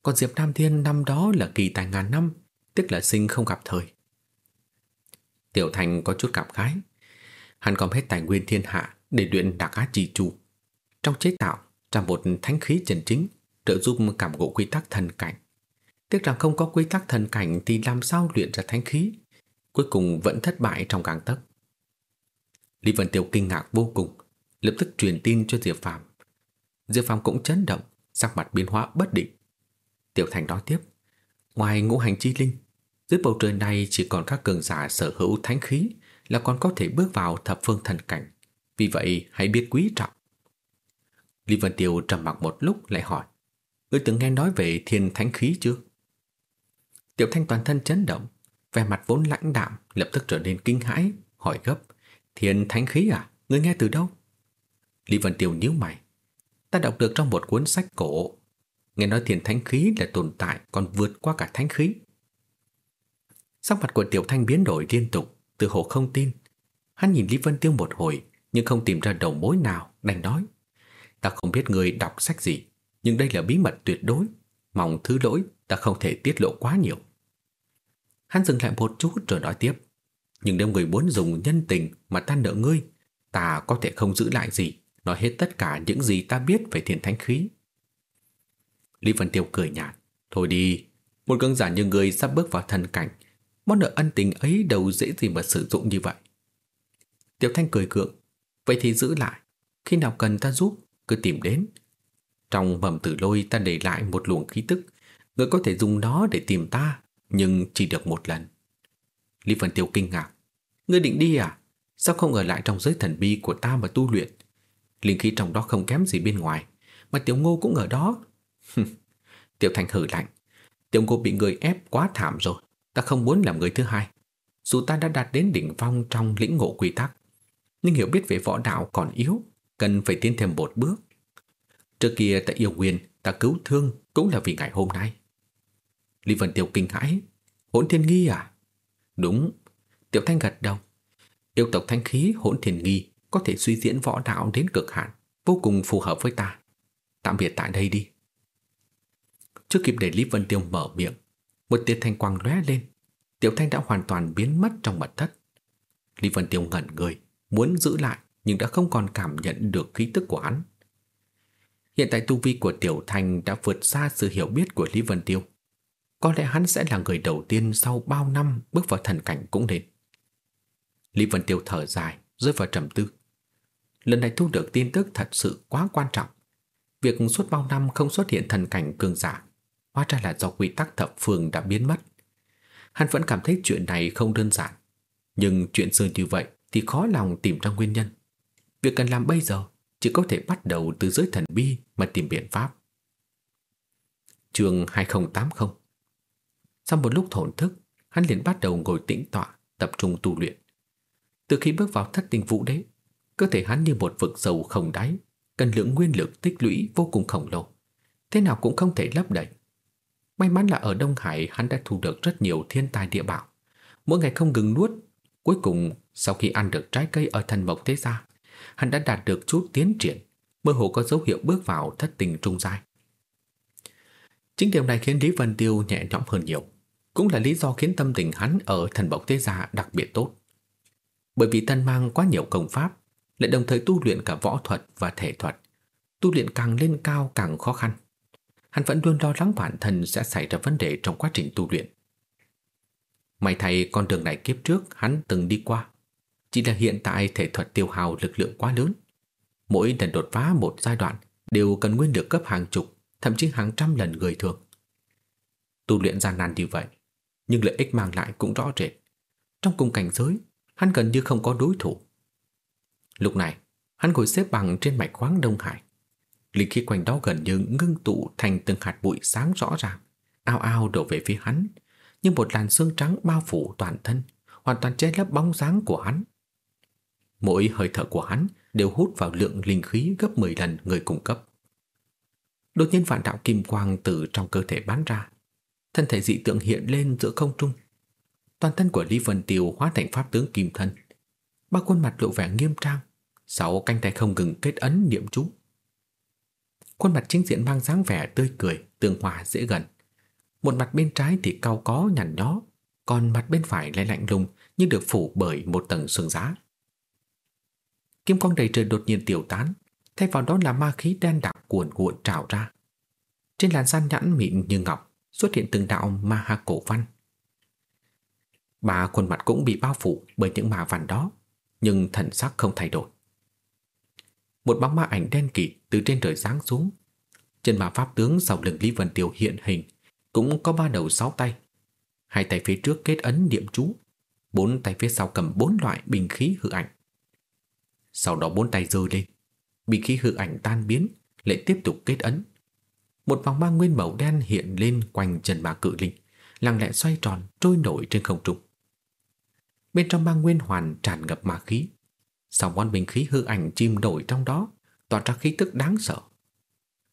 Còn Diệp Nam Thiên năm đó là kỳ tài ngàn năm, tức là sinh không gặp thời. Tiểu Thành có chút cảm khái. Hắn gom hết tài nguyên thiên hạ để luyện đặc á trì chủ. Trong chế tạo ra một thánh khí chân chính trợ giúp cảm ngộ quy tắc thần cảnh. Tiếc rằng không có quy tắc thần cảnh thì làm sao luyện ra thánh khí, cuối cùng vẫn thất bại trong gang tấc. Lý Vân Tiêu kinh ngạc vô cùng, lập tức truyền tin cho Diệp Phàm. Diệp Phàm cũng chấn động, sắc mặt biến hóa bất định. Tiểu Thành nói tiếp, ngoài ngũ hành chi linh, dưới bầu trời này chỉ còn các cường giả sở hữu thánh khí là còn có thể bước vào thập phương thần cảnh. Vì vậy hãy biết quý trọng. Lý Vân Tiêu trầm mặc một lúc lại hỏi, ngươi từng nghe nói về thiên thánh khí chưa? Tiểu Thanh toàn thân chấn động, vẻ mặt vốn lãnh đạm lập tức trở nên kinh hãi, hỏi gấp, thiên thánh khí à? Ngươi nghe từ đâu? Lý Vân Tiêu nhíu mày, ta đọc được trong một cuốn sách cổ. Nghe nói thiên thánh khí là tồn tại còn vượt qua cả thánh khí. Sắc mặt của Tiểu Thanh biến đổi liên tục, từ hồ không tin. Hắn nhìn Lý Vân Tiêu một hồi, nhưng không tìm ra đầu mối nào, đành nói. Ta không biết người đọc sách gì, nhưng đây là bí mật tuyệt đối. Mong thứ lỗi, ta không thể tiết lộ quá nhiều. Hắn dừng lại một chút rồi nói tiếp. Nhưng nếu người muốn dùng nhân tình mà ta nợ ngươi, ta có thể không giữ lại gì, nói hết tất cả những gì ta biết về thiền thánh khí. Lý Vân Tiêu cười nhạt. Thôi đi, một cường giả như ngươi sắp bước vào thần cảnh, Món nợ ân tình ấy đâu dễ gì mà sử dụng như vậy. Tiểu Thanh cười cượng. Vậy thì giữ lại. Khi nào cần ta giúp, cứ tìm đến. Trong mầm tử lôi ta để lại một luồng khí tức. Người có thể dùng nó để tìm ta, nhưng chỉ được một lần. Lý Vân Tiêu kinh ngạc. Ngươi định đi à? Sao không ở lại trong giới thần bi của ta mà tu luyện? Linh khí trong đó không kém gì bên ngoài. Mà Tiểu Ngô cũng ở đó. Tiểu Thanh hử lạnh. Tiểu Ngô bị người ép quá thảm rồi. Ta không muốn làm người thứ hai. Dù ta đã đạt đến đỉnh phong trong lĩnh ngộ quy tắc, nhưng hiểu biết về võ đạo còn yếu, cần phải tiến thêm một bước. Trước kia ta yêu quyền, ta cứu thương cũng là vì ngày hôm nay. Lý Vân Tiêu kinh hãi. Hỗn thiên nghi à? Đúng. Tiểu Thanh gật đầu. Yêu tộc thanh khí hỗn thiền nghi có thể suy diễn võ đạo đến cực hạn, vô cùng phù hợp với ta. Tạm biệt tại đây đi. Chưa kịp để Lý Vân Tiêu mở miệng, một tia thanh quang lóe lên, Tiểu Thanh đã hoàn toàn biến mất trong mật thất. Lý Vân Tiêu ngẩn người, muốn giữ lại nhưng đã không còn cảm nhận được khí tức của hắn. Hiện tại tu vi của Tiểu Thanh đã vượt xa sự hiểu biết của Lý Vân Tiêu. Có lẽ hắn sẽ là người đầu tiên sau bao năm bước vào thần cảnh cũng nên. Lý Vân Tiêu thở dài, rơi vào trầm tư. Lần này thu được tin tức thật sự quá quan trọng. Việc suốt bao năm không xuất hiện thần cảnh cường giả Hóa ra là do quy tắc thập phương đã biến mất Hắn vẫn cảm thấy chuyện này không đơn giản Nhưng chuyện xưa như vậy Thì khó lòng tìm ra nguyên nhân Việc cần làm bây giờ Chỉ có thể bắt đầu từ giới thần bi Mà tìm biện pháp Trường 2080 sau một lúc thổn thức Hắn liền bắt đầu ngồi tĩnh tọa Tập trung tu luyện Từ khi bước vào thất tình vũ đế Cơ thể hắn như một vực sâu không đáy Cần lượng nguyên lực tích lũy vô cùng khổng lồ Thế nào cũng không thể lấp đầy May mắn là ở Đông Hải hắn đã thu được rất nhiều thiên tài địa bảo. Mỗi ngày không ngừng nuốt. Cuối cùng, sau khi ăn được trái cây ở thần mộc thế gia, hắn đã đạt được chút tiến triển, mơ hồ có dấu hiệu bước vào thất tình trung giai. Chính điều này khiến Lý Vân Tiêu nhẹ nhõm hơn nhiều, cũng là lý do khiến tâm tình hắn ở thần bộc thế gia đặc biệt tốt. Bởi vì tân mang quá nhiều công pháp, lại đồng thời tu luyện cả võ thuật và thể thuật, tu luyện càng lên cao càng khó khăn. hắn vẫn luôn lo lắng bản thân sẽ xảy ra vấn đề trong quá trình tu luyện. May thay con đường này kiếp trước hắn từng đi qua, chỉ là hiện tại thể thuật tiêu hao lực lượng quá lớn. Mỗi lần đột phá một giai đoạn đều cần nguyên lực cấp hàng chục, thậm chí hàng trăm lần người thường. Tu luyện gian nan như vậy, nhưng lợi ích mang lại cũng rõ rệt. Trong cùng cảnh giới, hắn gần như không có đối thủ. Lúc này, hắn ngồi xếp bằng trên mạch khoáng Đông Hải. Linh khí quanh đó gần như ngưng tụ thành từng hạt bụi sáng rõ ràng, ao ao đổ về phía hắn, như một làn sương trắng bao phủ toàn thân, hoàn toàn che lấp bóng dáng của hắn. Mỗi hơi thở của hắn đều hút vào lượng linh khí gấp 10 lần người cung cấp. Đột nhiên vạn đạo kim quang từ trong cơ thể bắn ra, thân thể dị tượng hiện lên giữa không trung. Toàn thân của Lý Vân Tiêu hóa thành pháp tướng kim thân, ba khuôn mặt lộ vẻ nghiêm trang, sáu canh tay không ngừng kết ấn niệm chú. Khuôn mặt chính diện mang dáng vẻ tươi cười, tương hòa dễ gần. Một mặt bên trái thì cao có nhằn nhó, còn mặt bên phải lại lạnh lùng như được phủ bởi một tầng sương giá. Kim quang đầy trời đột nhiên tiêu tán, thay vào đó là ma khí đen đặc cuồn cuộn trào ra. Trên làn da nhẵn mịn như ngọc xuất hiện từng đạo ma ha cổ văn. Bà khuôn mặt cũng bị bao phủ bởi những ma văn đó, nhưng thần sắc không thay đổi. Một bóng ma ảnh đen kịt từ trên trời giáng xuống. trên ma pháp tướng sau lưng Lý Vân Tiêu hiện hình, cũng có ba đầu sáu tay. Hai tay phía trước kết ấn niệm chú, bốn tay phía sau cầm bốn loại bình khí hư ảnh. Sau đó bốn tay rơi lên, bình khí hư ảnh tan biến, lại tiếp tục kết ấn. Một vòng ma nguyên màu đen hiện lên quanh chân ma cự linh, lặng lẽ xoay tròn trôi nổi trên không trung. Bên trong ma nguyên hoàn tràn ngập ma khí, sau món bình khí hư ảnh chim nổi trong đó, tỏa ra khí tức đáng sợ.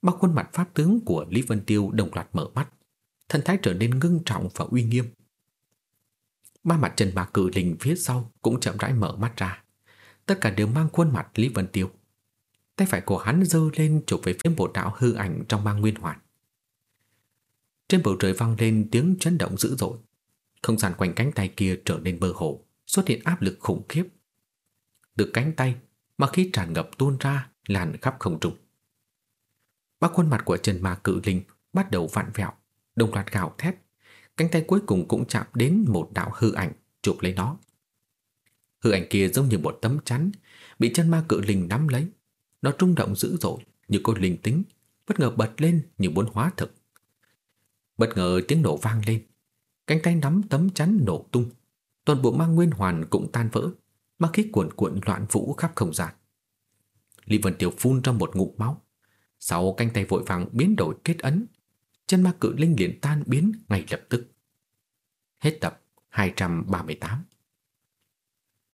Ba khuôn mặt pháp tướng của Lý Vân Tiêu đồng loạt mở mắt, thân thái trở nên ngưng trọng và uy nghiêm. Ba mặt chân ma cự linh phía sau cũng chậm rãi mở mắt ra. Tất cả đều mang khuôn mặt Lý Vân Tiêu. Tay phải của hắn giơ lên chụp về phía bộ đạo hư ảnh trong mang nguyên hoàn. Trên bầu trời vang lên tiếng chấn động dữ dội. Không gian quanh cánh tay kia trở nên mơ hồ, xuất hiện áp lực khủng khiếp. Từ cánh tay mà khí tràn ngập tuôn ra làn khắp không trung. Ba khuôn mặt của Trần Ma Cự Linh bắt đầu vặn vẹo, đồng loạt gào thét. Cánh tay cuối cùng cũng chạm đến một đạo hư ảnh, chụp lấy nó. Hư ảnh kia giống như một tấm chắn, bị chân ma cự linh nắm lấy. Nó trung động dữ dội, như có linh tính, bất ngờ bật lên như muốn hóa thực. Bất ngờ tiếng nổ vang lên, cánh tay nắm tấm chắn nổ tung, toàn bộ mang nguyên hoàn cũng tan vỡ, ma khí cuộn cuộn loạn vũ khắp không gian. Lý Vân Tiểu phun ra một ngụm máu, sau cánh tay vội vàng biến đổi kết ấn, chân ma cự linh liền tan biến ngay lập tức. Hết tập 238